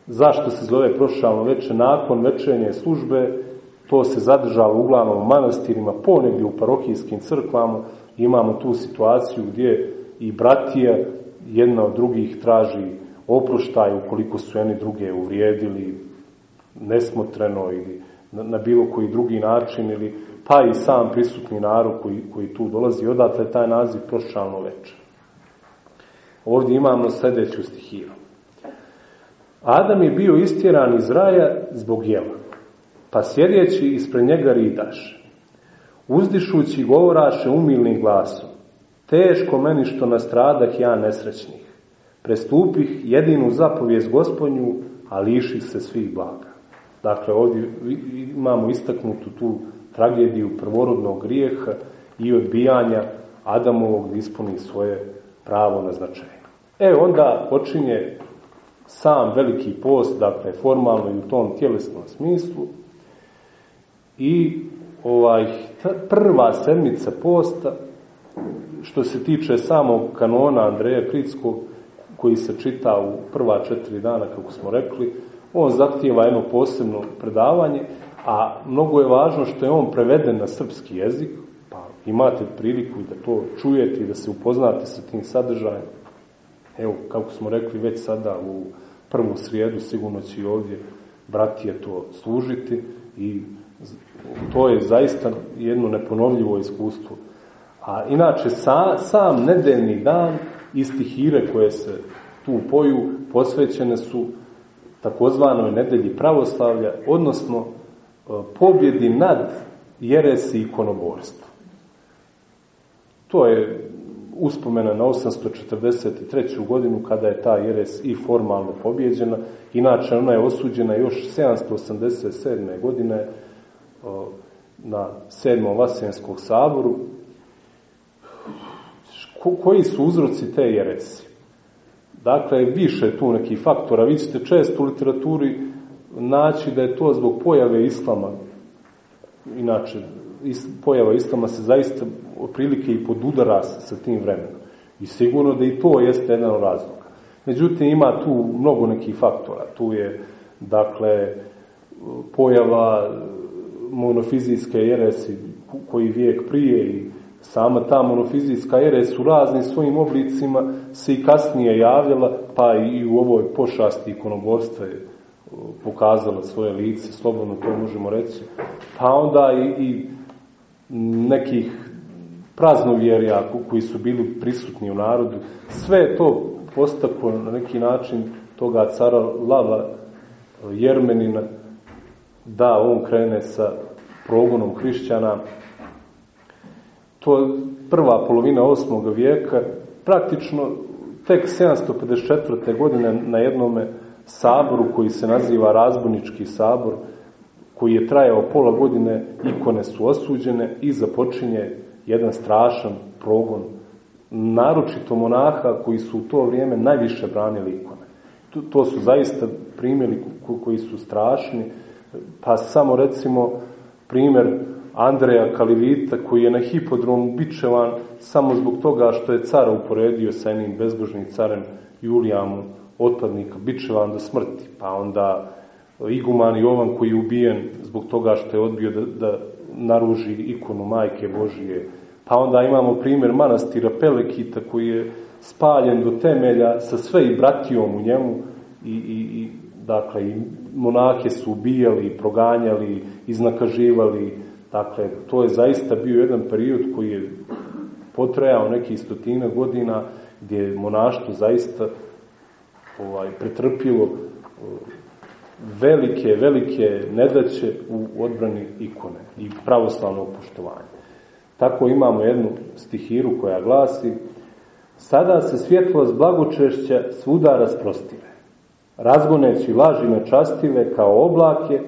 C: Zašto se zove proščalno veče? Nakon večernje službe to se zadržalo uglavnom u manastirima, ponegdje u parohijskim crkvama. Imamo tu situaciju gdje i bratije jedna od drugih traži oproštaj ukoliko su jedni druge uvrijedili nesmotreno ili na bilo koji drugi način ili pa i sam prisutni narod koji, koji tu dolazi. Odatle taj naziv proščalno večer. Ovdje imamo sljedeću stihiju. Adam je bio istjeran iz raja zbog jela, pa sjedjeći ispred njega ridaše. Uzdišući govoraše umilnim glasom. Teško meni što nastradah ja nesrećnih. Prestupih jedinu zapovijest gospodnju, a liših se svih blaga. Dakle, ovdje imamo istaknutu tu tragediju prvorodnog grijeha i odbijanja Adamovog da ispuni svoje pravo na značenje. E, onda počinje sam veliki post, dakle, formalno i u tom tjelesnom smislu, i ovaj, prva sedmica posta, što se tiče samog kanona Andreja Kritskog, koji se čita u prva četiri dana, kako smo rekli, on zahtijeva jedno posebno predavanje, a mnogo je važno što je on preveden na srpski jezik, pa imate priliku da to čujete i da se upoznate sa tim sadržajem. Evo, kako smo rekli već sada u prvu srijedu, sigurno će i ovdje bratije to služiti i to je zaista jedno neponovljivo iskustvo. A inače, sa, sam nedeljni dan i stihire koje se tu poju posvećene su takozvanoj nedelji pravoslavlja, odnosno pobjedi nad jeresi ikonoborstva. To je uspomena na 843. godinu kada je ta jeres i formalno pobjeđena. Inače, ona je osuđena još 787. godine na 7. Vasenskog saboru. Koji su uzroci te jeresi? Dakle, više tu nekih faktora. Vi ćete često u literaturi naći da je to zbog pojave islama. Inače, pojava islama se zaista otprilike i podudara sa tim vremenom. I sigurno da i to jeste jedan od razloga. Međutim, ima tu mnogo nekih faktora. Tu je, dakle, pojava monofizijske jeresi koji vijek prije i sama ta monofizijska jeres u raznim svojim oblicima se i kasnije javljala, pa i u ovoj pošasti ikonoborstva je pokazala svoje lice, slobodno to možemo reći, pa onda i, i nekih praznovjerja koji su bili prisutni u narodu, sve je to postaklo na neki način toga cara Lava Jermenina da on krene sa progonom hrišćana. To je prva polovina 8. vijeka, praktično tek 754. godine na jednome saboru koji se naziva Razbunički sabor, koji je trajao pola godine, ikone su osuđene i započinje jedan strašan progon, naročito monaha koji su u to vrijeme najviše branili ikone. To, to su zaista primjeri koji su strašni, pa samo recimo primjer Andreja Kalivita koji je na hipodromu bičevan samo zbog toga što je cara uporedio sa jednim bezbožnim carem Julijamom otpadnika, bičevan do smrti, pa onda iguman Jovan koji je ubijen zbog toga što je odbio da, da naruži ikonu Majke Božije. Pa onda imamo primjer manastira Pelekita koji je spaljen do temelja sa sve i bratijom u njemu i, i, i dakle i monake su ubijali, proganjali, iznakaživali. Dakle, to je zaista bio jedan period koji je potrajao neki stotina godina gdje je monaštvo zaista ovaj, pretrpilo velike, velike nedaće u odbrani ikone i pravoslavnog poštovanja. Tako imamo jednu stihiru koja glasi Sada se svjetlost blagočešća svuda rasprostire, razgoneći laži nečastive kao oblake,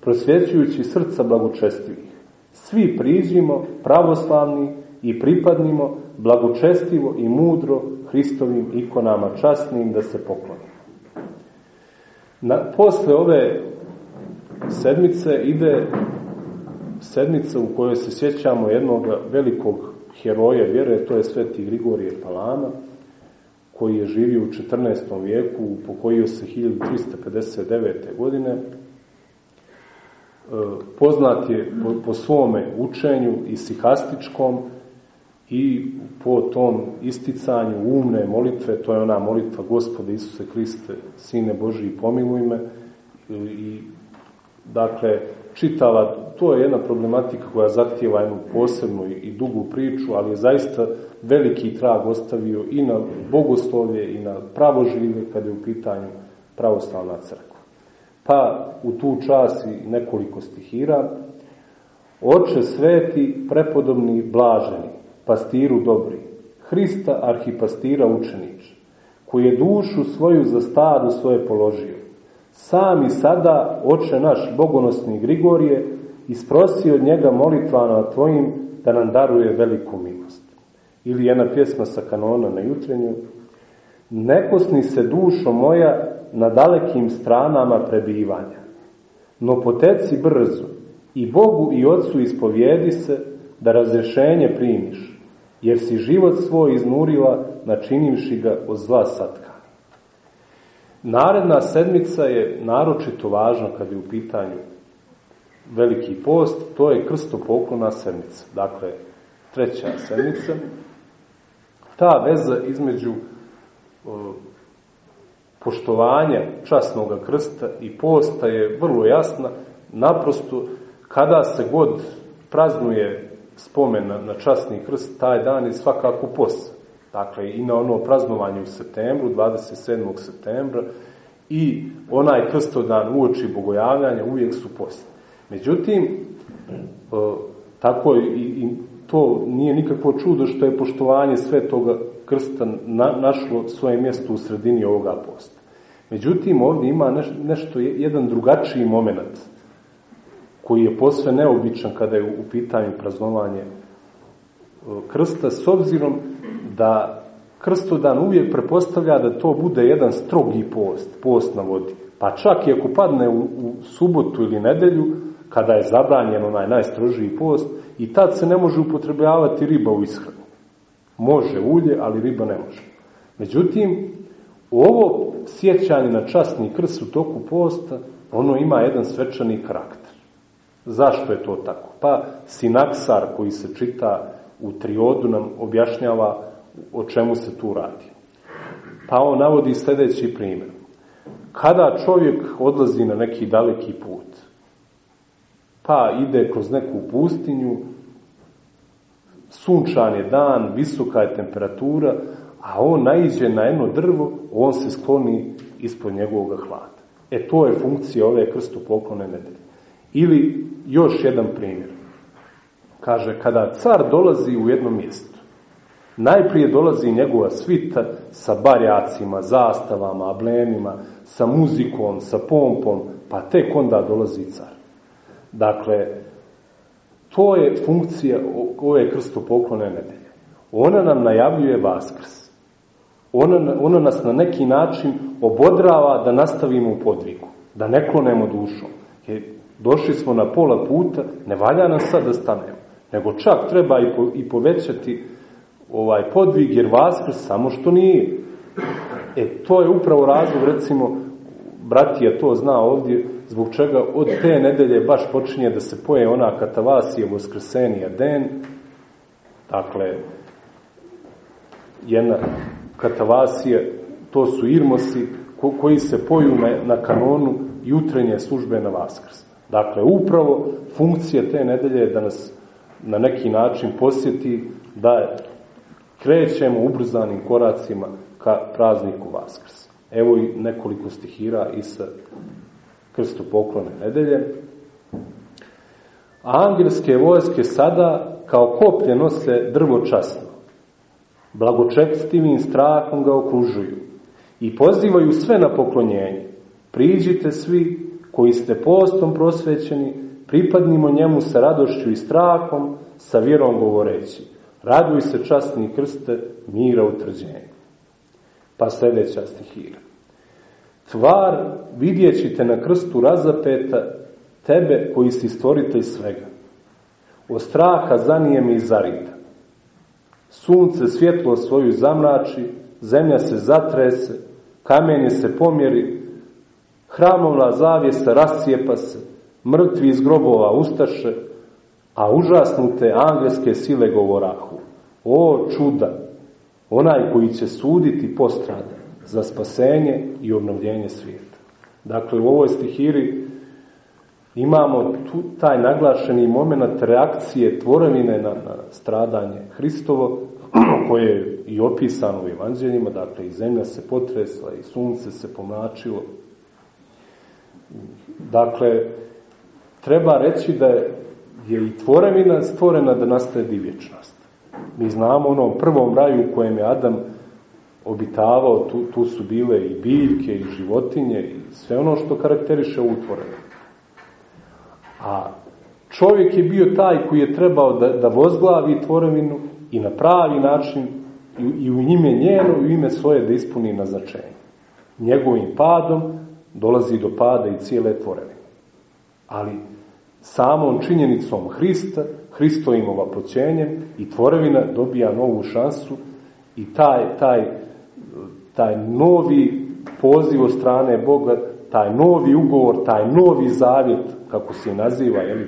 C: prosvjećujući srca blagočestivih. Svi priđimo pravoslavni i pripadnimo blagočestivo i mudro Hristovim ikonama časnim da se poklonimo. Na, posle ove sedmice ide sedmica u kojoj se sjećamo jednog velikog heroja vjere, to je sveti Grigorije Palama, koji je živio u 14. vijeku, upokojio se 1359. godine. E, poznat je po, po svome učenju i sihastičkom i po tom isticanju umne molitve, to je ona molitva Gospode Isuse Hriste, Sine Boži, pomiluj me, i dakle, čitava, to je jedna problematika koja zahtjeva jednu posebnu i dugu priču, ali je zaista veliki trag ostavio i na bogoslovlje i na pravoživlje kada je u pitanju pravoslavna crkva. Pa u tu čas i nekoliko stihira. Oče sveti, prepodobni, blaženi, pastiru dobri, Hrista arhipastira učenič, koji je dušu svoju za stadu svoje položio. Sam i sada, oče naš bogonosni Grigorije, isprosi od njega molitvana tvojim da nam daruje veliku milost. Ili jedna pjesma sa kanona na jutrenju. Nekosni se dušo moja na dalekim stranama prebivanja, no poteci brzo i Bogu i Otcu ispovijedi se da razrešenje primiš, jer si život svoj iznurila načinivši ga od zla satka. Naredna sedmica je naročito važna kad je u pitanju veliki post, to je krstopoklona sedmica. Dakle, treća sedmica. Ta veza između poštovanja časnog krsta i posta je vrlo jasna. Naprosto, kada se god praznuje spomen na, na časni krst, taj dan je svakako post. Dakle, i na ono praznovanje u septembru, 27. septembra, i onaj krstodan uoči bogojavljanja uvijek su post. Međutim, tako i, i to nije nikakvo čudo što je poštovanje svetoga krsta na, našlo svoje mjesto u sredini ovoga posta. Međutim, ovdje ima neš, nešto, jedan drugačiji moment koji je posve neobičan kada je u pitanju praznovanje krsta, s obzirom da krstodan uvijek prepostavlja da to bude jedan strogi post, post na vodi. Pa čak i ako padne u, u subotu ili nedelju, kada je zabranjen onaj najstrožiji post, i tad se ne može upotrebljavati riba u ishranu. Može ulje, ali riba ne može. Međutim, ovo sjećanje na časni krst u toku posta, ono ima jedan svečani karakter. Zašto je to tako? Pa sinaksar koji se čita u triodu nam objašnjava o čemu se tu radi. Pa on navodi sljedeći primjer. Kada čovjek odlazi na neki daleki put, pa ide kroz neku pustinju, sunčan je dan, visoka je temperatura, a on naiđe na jedno drvo, on se skloni ispod njegovog hlada. E to je funkcija ove krstopoklone nedelje. Ili još jedan primjer. Kaže, kada car dolazi u jedno mjesto, najprije dolazi njegova svita sa barjacima, zastavama, ablemima, sa muzikom, sa pompom, pa tek onda dolazi car. Dakle, to je funkcija ove krstopoklone nedelje. Ona nam najavljuje Vaskrs. Ona, ona nas na neki način obodrava da nastavimo u podvigu, da ne klonemo dušom. Jer došli smo na pola puta, ne valja nam sad da stanemo, nego čak treba i, po, i povećati ovaj podvig, jer Vaskrs samo što nije. E, to je upravo razlog, recimo, bratija to zna ovdje, zbog čega od te nedelje baš počinje da se poje ona katavasija Voskrsenija den, dakle, jedna katavasija, to su irmosi ko, koji se poju na, na kanonu jutrenje službe na Vaskrs. Dakle, upravo funkcija te nedelje je da nas na neki način posjeti da krećemo ubrzanim koracima ka prazniku Vaskrs. Evo i nekoliko stihira i sa krstopoklone nedelje. Angelske vojske sada kao koplje nose drvo časno. Blagočestivim strahom ga okružuju i pozivaju sve na poklonjenje. Priđite svi koji ste postom prosvećeni, pripadnimo njemu sa radošću i strahom, sa vjerom govoreći. Raduj se časni krste, mira utrđenja. Pa sljedeća stihira. Tvar vidjeći te na krstu razapeta, tebe koji si stvoritelj svega. O straha zanije mi zarita. Sunce svjetlo svoju zamrači, zemlja se zatrese, kamenje se pomjeri, hramovna zavijesa rascijepa se, mrtvi iz grobova ustaše, a užasnute angleske sile govorahu. O čuda, onaj koji će suditi postrada za spasenje i obnovljenje svijeta. Dakle, u ovoj stihiri imamo tu, taj naglašeni moment reakcije tvorevine na, na stradanje Hristovo, [CLEARS THROAT] koje je i opisano u evanđeljima, dakle i zemlja se potresla i sunce se pomračilo. Dakle, treba reći da je i tvorevina stvorena da nastaje divječnost. Mi znamo onom prvom raju u kojem je Adam obitavao, tu, tu su bile i biljke i životinje i sve ono što karakteriše utvoreno. A čovjek je bio taj koji je trebao da, da vozglavi tvorevinu i na pravi način i, i u ime njeno i u ime svoje da ispuni naznačenje. Njegovim padom dolazi do pada i cijele tvorevine. Ali samom činjenicom Hrista, Hristovim ovaproćenjem i tvorevina dobija novu šansu i taj, taj, taj novi poziv od strane Boga, taj novi ugovor, taj novi zavjet, kako se naziva jeli,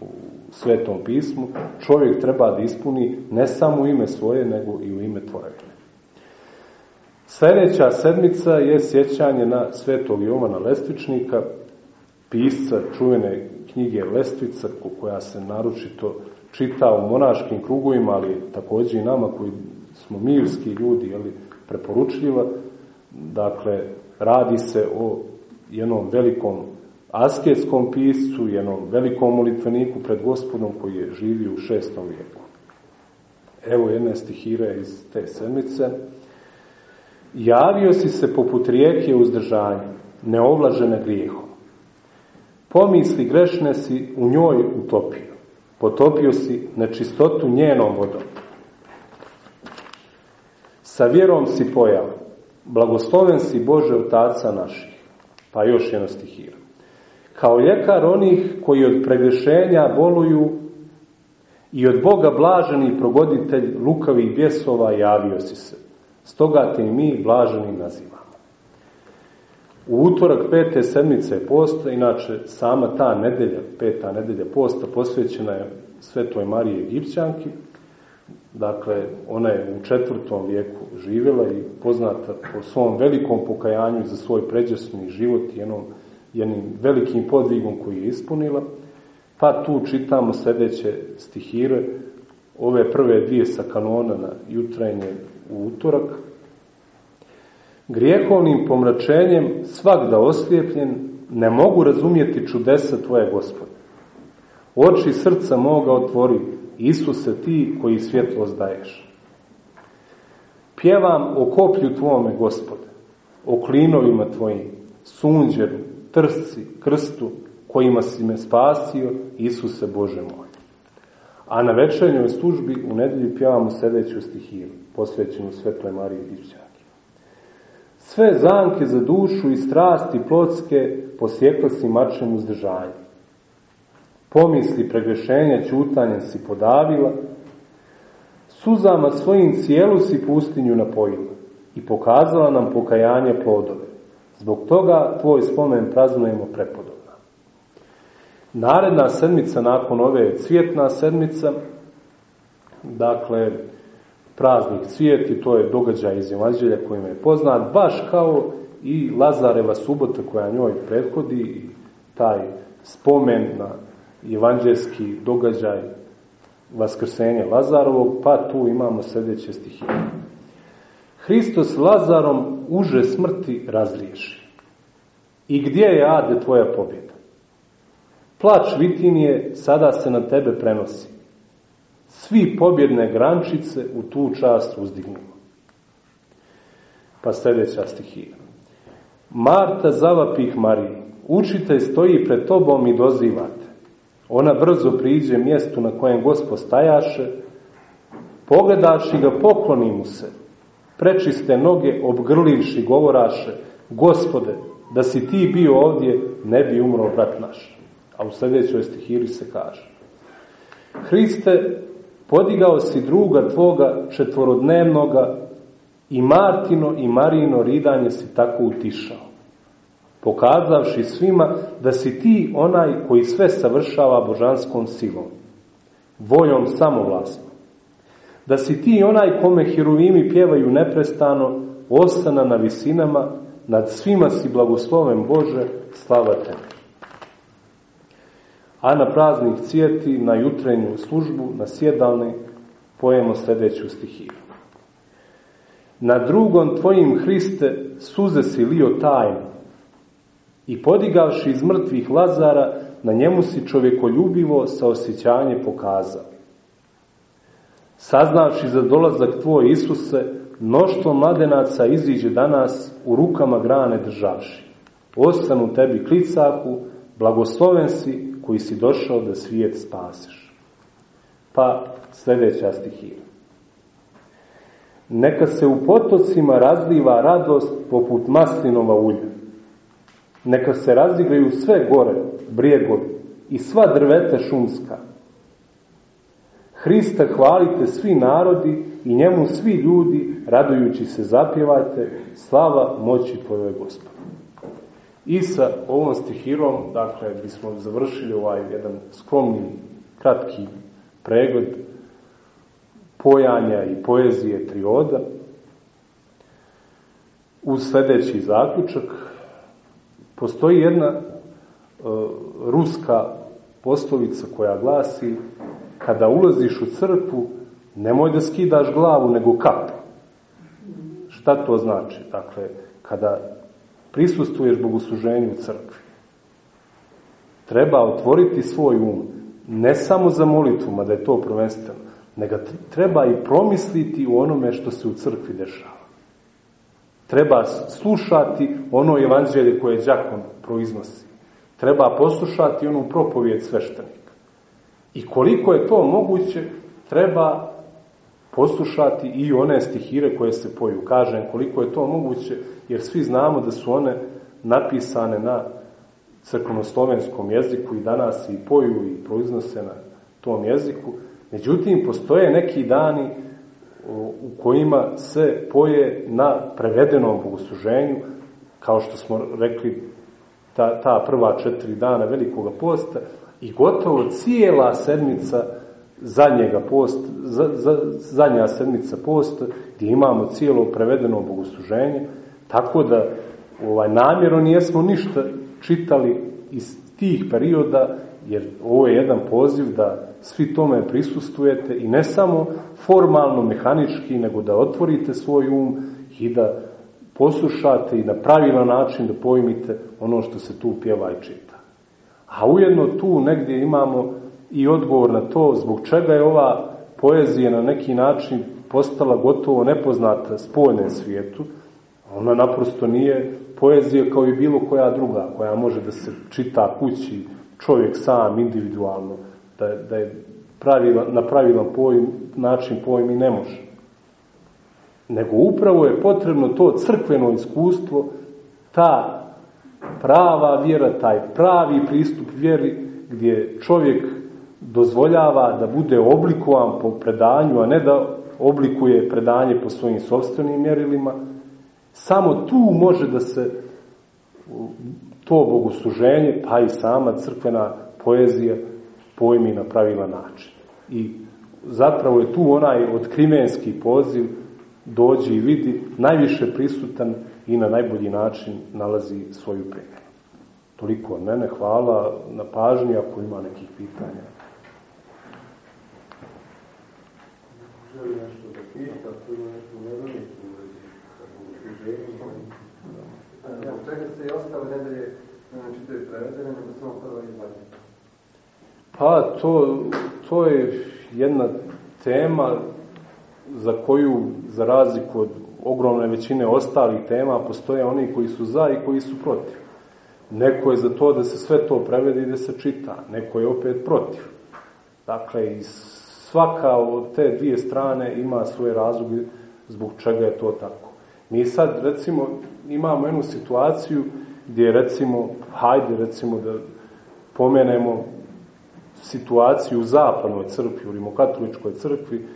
C: u Svetom pismu, čovjek treba da ispuni ne samo u ime svoje, nego i u ime tvorevine. Sljedeća sedmica je sjećanje na Svetog Jovana Lestvičnika, pisca čuvene knjige Lestvica, koja se naročito čita u monaškim krugovima, ali također i nama koji smo mirski ljudi, jeli, preporučljiva. Dakle, radi se o jednom velikom asketskom piscu, jednom velikom molitveniku pred gospodom koji je živio u šestom vijeku. Evo jedne stihire iz te sedmice. Javio si se poput rijeke uzdržanja, neovlažene grijehom. Pomisli grešne si u njoj utopio. Potopio si nečistotu njenom vodom. Sa vjerom si pojao. Blagosloven si Bože otaca naših. Pa još jedno stihira. Kao ljekar onih koji od pregrešenja boluju i od Boga blaženi progoditelj lukavih bjesova javio si se. Stoga te mi blaženi nazivamo. U utorak pete sedmice posta, inače sama ta nedelja, peta nedelja posta, posvećena je Svetoj Mariji Egipćanki. Dakle, ona je u četvrtom vijeku živjela i poznata po svom velikom pokajanju za svoj pređesni život i jednom, jednim velikim podvigom koji je ispunila. Pa tu čitamo sljedeće stihire, ove prve dvije sa kanona na jutrenje u utorak, grijehovnim pomračenjem svakda oslijepljen, ne mogu razumjeti čudesa Tvoje gospode. Oči srca moga otvori, Isuse ti koji svjetlost daješ. Pjevam o koplju Tvome, gospode, o klinovima Tvojim, sunđeru, trsci, krstu, kojima si me spasio, Isuse Bože moj. A na večernjoj službi u nedelju pjevamo sljedeću stihiju, posvećenu Svetoj Mariji Divčani. Sve zanke za dušu i strasti plotske posjekla si mačem uzdržanja. Pomisli pregrešenja ćutanjem si podavila, suzama svojim cijelu si pustinju napojila i pokazala nam pokajanje plodove. Zbog toga tvoj spomen praznujemo prepodobna. Naredna sedmica nakon ove je cvjetna sedmica, dakle, praznik cvijeti, to je događaj iz Evanđelja kojima je poznat, baš kao i Lazareva subota koja njoj prethodi i taj spomen na evanđelski događaj Vaskrsenja Lazarovog, pa tu imamo sljedeće stihije. Hristos Lazarom uže smrti razriješi. I gdje je Ade tvoja pobjeda? Plač Vitinije sada se na tebe prenosi svi pobjedne grančice u tu čast uzdignimo. Pa sljedeća stihija. Marta zavapih Mariji, učitelj stoji pred tobom i dozivate. Ona brzo priđe mjestu na kojem gospod stajaše, pogledaši ga pokloni mu se, prečiste noge obgrlivši govoraše, gospode, da si ti bio ovdje, ne bi umro brat naš. A u sljedećoj stihiri se kaže. Hriste, podigao si druga tvoga četvorodnevnoga i Martino i Marino ridanje si tako utišao, pokazavši svima da si ti onaj koji sve savršava božanskom silom, voljom samovlasnom. Da si ti onaj kome hiruvimi pjevaju neprestano, ostana na visinama, nad svima si blagosloven Bože, slava tebi. A na praznih cijeti, na jutrenju službu, na sjedalni, pojemo sljedeću stihiju. Na drugom tvojim Hriste suze si lio tajno i podigavši iz mrtvih Lazara, na njemu si čovjekoljubivo sa osjećanje pokazao. Saznavši za dolazak tvoj Isuse, mnoštvo mladenaca iziđe danas u rukama grane državši. Ostanu tebi klicaku, blagosloven si koji si došao da svijet spasiš. Pa sljedeća stihija. Neka se u potocima razliva radost poput maslinova ulja. Neka se razigraju sve gore, brijegovi i sva drvete šumska. Hrista hvalite svi narodi i njemu svi ljudi, radujući se zapjevajte, slava moći Tvojoj Gospod. I sa ovom stihirom, dakle, bismo završili ovaj jedan skromni, kratki pregled pojanja i poezije trioda. Uz sljedeći zaključak, postoji jedna e, ruska poslovica koja glasi kada ulaziš u crkvu, nemoj da skidaš glavu, nego kap. Šta to znači? Dakle, kada prisustuješ bogosluženju u crkvi, treba otvoriti svoj um, ne samo za molitvu, da je to prvenstveno, nego treba i promisliti u onome što se u crkvi dešava. Treba slušati ono evanđelje koje đakon proiznosi. Treba poslušati onu propovijed sveštenika. I koliko je to moguće, treba poslušati i one stihire koje se poju. Kažem koliko je to moguće, jer svi znamo da su one napisane na crkvenoslovenskom jeziku i danas i poju i proiznose na tom jeziku. Međutim, postoje neki dani u kojima se poje na prevedenom bogosluženju, kao što smo rekli, ta, ta prva četiri dana velikoga posta i gotovo cijela sedmica zadnjega post, za, za, zadnja sedmica posta gdje imamo cijelo prevedeno bogosluženje, tako da ovaj, namjerno nijesmo ništa čitali iz tih perioda, jer ovo je jedan poziv da svi tome prisustujete i ne samo formalno, mehanički, nego da otvorite svoj um i da poslušate i na pravilan način da pojmite ono što se tu pjeva i čita. A ujedno tu negdje imamo i odgovor na to zbog čega je ova poezija na neki način postala gotovo nepoznata spoljnem svijetu. Ona naprosto nije poezija kao i bilo koja druga, koja može da se čita kući, čovjek sam, individualno, da, da je pravila, na pravilan pojm, način pojmi ne može. Nego upravo je potrebno to crkveno iskustvo, ta prava vjera, taj pravi pristup vjeri, gdje čovjek dozvoljava da bude oblikovan po predanju, a ne da oblikuje predanje po svojim sobstvenim mjerilima, samo tu može da se to bogosluženje, pa i sama crkvena poezija pojmi na pravilan način. I zapravo je tu onaj otkrivenski poziv dođi i vidi, najviše prisutan i na najbolji način nalazi svoju primjenu. Toliko od mene, hvala na pažnji ako ima nekih pitanja. Pa to, to je jedna tema za koju, za razliku od ogromne većine ostalih tema, postoje oni koji su za i koji su protiv. Neko je za to da se sve to prevede i da se čita, neko je opet protiv. Dakle, iz svaka od te dvije strane ima svoje razloge zbog čega je to tako. Mi sad, recimo, imamo jednu situaciju gdje, recimo, hajde, recimo, da pomenemo situaciju u zapadnoj crkvi, u rimokatoličkoj crkvi,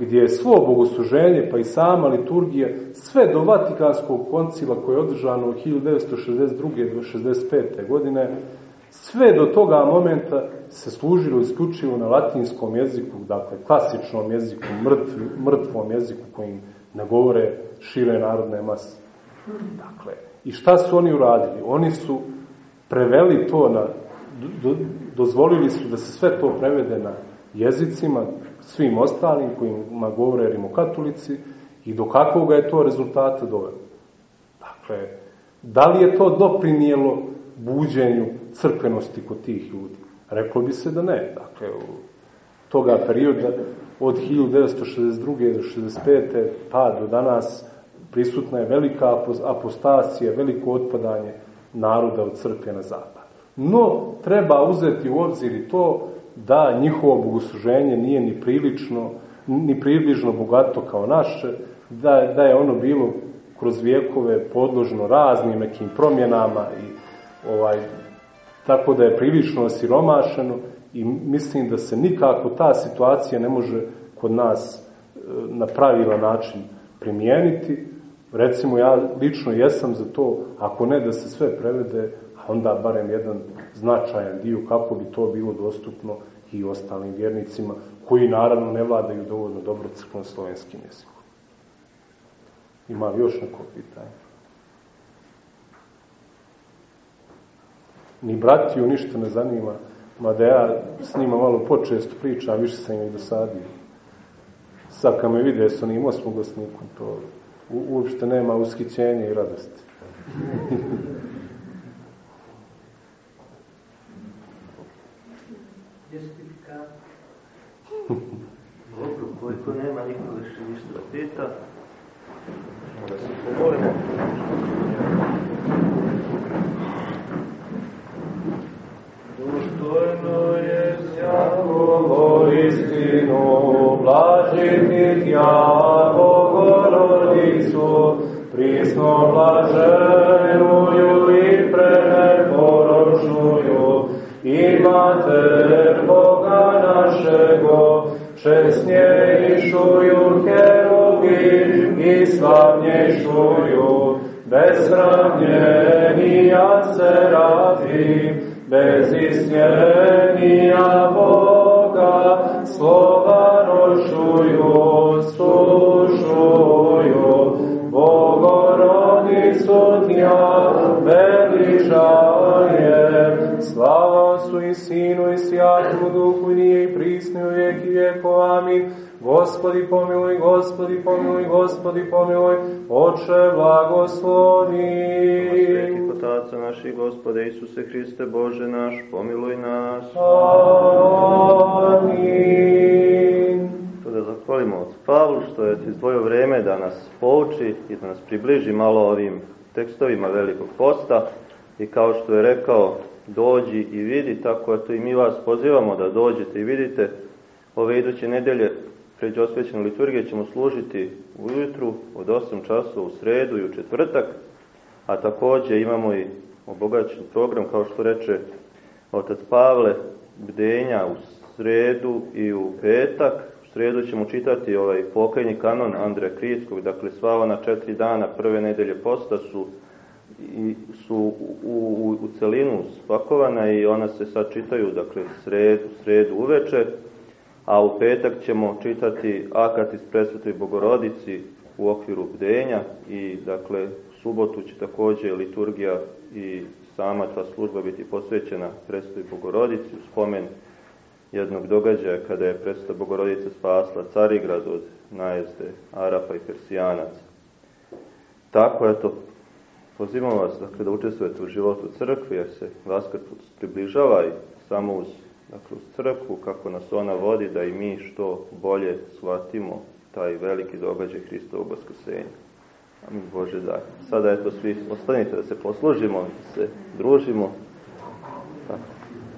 C: gdje je svo bogosluženje, pa i sama liturgija, sve do Vatikanskog koncila koje je održano od 1962. do 65. godine, sve do toga momenta se služilo isključivo na latinskom jeziku, dakle klasičnom jeziku, mrtv, mrtvom jeziku kojim ne govore šire narodne mase. Dakle, i šta su oni uradili? Oni su preveli to na, do, dozvolili su da se sve to prevede na jezicima, svim ostalim kojima govore rimokatolici i do kakvog je to rezultata dovelo. Dakle, da li je to doprinijelo buđenju crkvenosti kod tih ljudi? Reklo bi se da ne. Dakle, u toga perioda od 1962. do 65. pa do danas prisutna je velika apostacija, veliko otpadanje naroda od crkve na zapad. No, treba uzeti u obzir i to da njihovo bogosluženje nije ni prilično, ni približno bogato kao naše, da, da je ono bilo kroz vijekove podložno raznim nekim promjenama i ovaj tako da je prilično osiromašeno i mislim da se nikako ta situacija ne može kod nas e, na pravilan način primijeniti. Recimo ja lično jesam za to, ako ne da se sve prevede, onda barem jedan značajan dio kako bi to bilo dostupno i ostalim vjernicima koji naravno ne vladaju dovoljno dobro crkvom slovenskim jezikom. Ima li još neko pitanje? Ni bratiju ništa ne zanima, mada ja s njima malo počesto pričam, više sam im i dosadio. Sad kad me vide s onim osmoglasnikom, to u, uopšte nema uskićenja i radosti.
B: Dobro, koliko nema niko više ništa da pita, da se pomolimo.
C: Dostojno je sjakovo istinu, tja, Bogorodicu, prisno blaženuju i preneporočuju, i mater Boga našego, česnjejšuju kerubi i slavnjejšuju, bezsravnjenija serafim, bez istjenija Boga, slova rošuju, slušuju, Bogorodicu tja veličaje, slava su i Sinu i Sjatmu Duhu nije i prisni uvijek i vijeko, amin. Gospodi pomiluj, Gospodi pomiluj, Gospodi pomiluj, Oče blagoslovi.
B: Sveti potaca naši, Gospode Isuse Hriste, Bože naš, pomiluj nas.
C: Amin.
B: To da zahvalimo od Pavlu što je izdvojio vreme da nas pouči i da nas približi malo ovim tekstovima velikog posta i kao što je rekao, dođi i vidi, tako eto i mi vas pozivamo da dođete i vidite. Ove iduće nedelje pređe osvećenu liturgije ćemo služiti ujutru od 8 časova u sredu i u četvrtak, a takođe imamo i obogaćen program, kao što reče otac Pavle, bdenja u sredu i u petak. U sredu ćemo čitati ovaj pokajni kanon Andreja Krijskog, dakle sva ona četiri dana prve nedelje posta su i su u, u, u celinu spakovana i ona se sad čitaju, dakle, sredu, sredu uveče, a u petak ćemo čitati Akatis presvetoj Bogorodici u okviru bdenja i, dakle, subotu će takođe liturgija i sama ta služba biti posvećena presvetoj Bogorodici u spomen jednog događaja kada je presveta Bogorodica spasla Carigrad od najezde Arapa i Persijanaca. Tako, eto, Pozivamo vas dakle, da učestvujete u životu crkve, jer se Vaskrs približava i samo uz, dakle, uz crkvu, kako nas ona vodi, da i mi što bolje shvatimo taj veliki događaj Hristovog vaskrsenja. Amin Bože da. Sada eto svi ostanite da se poslužimo, da se družimo,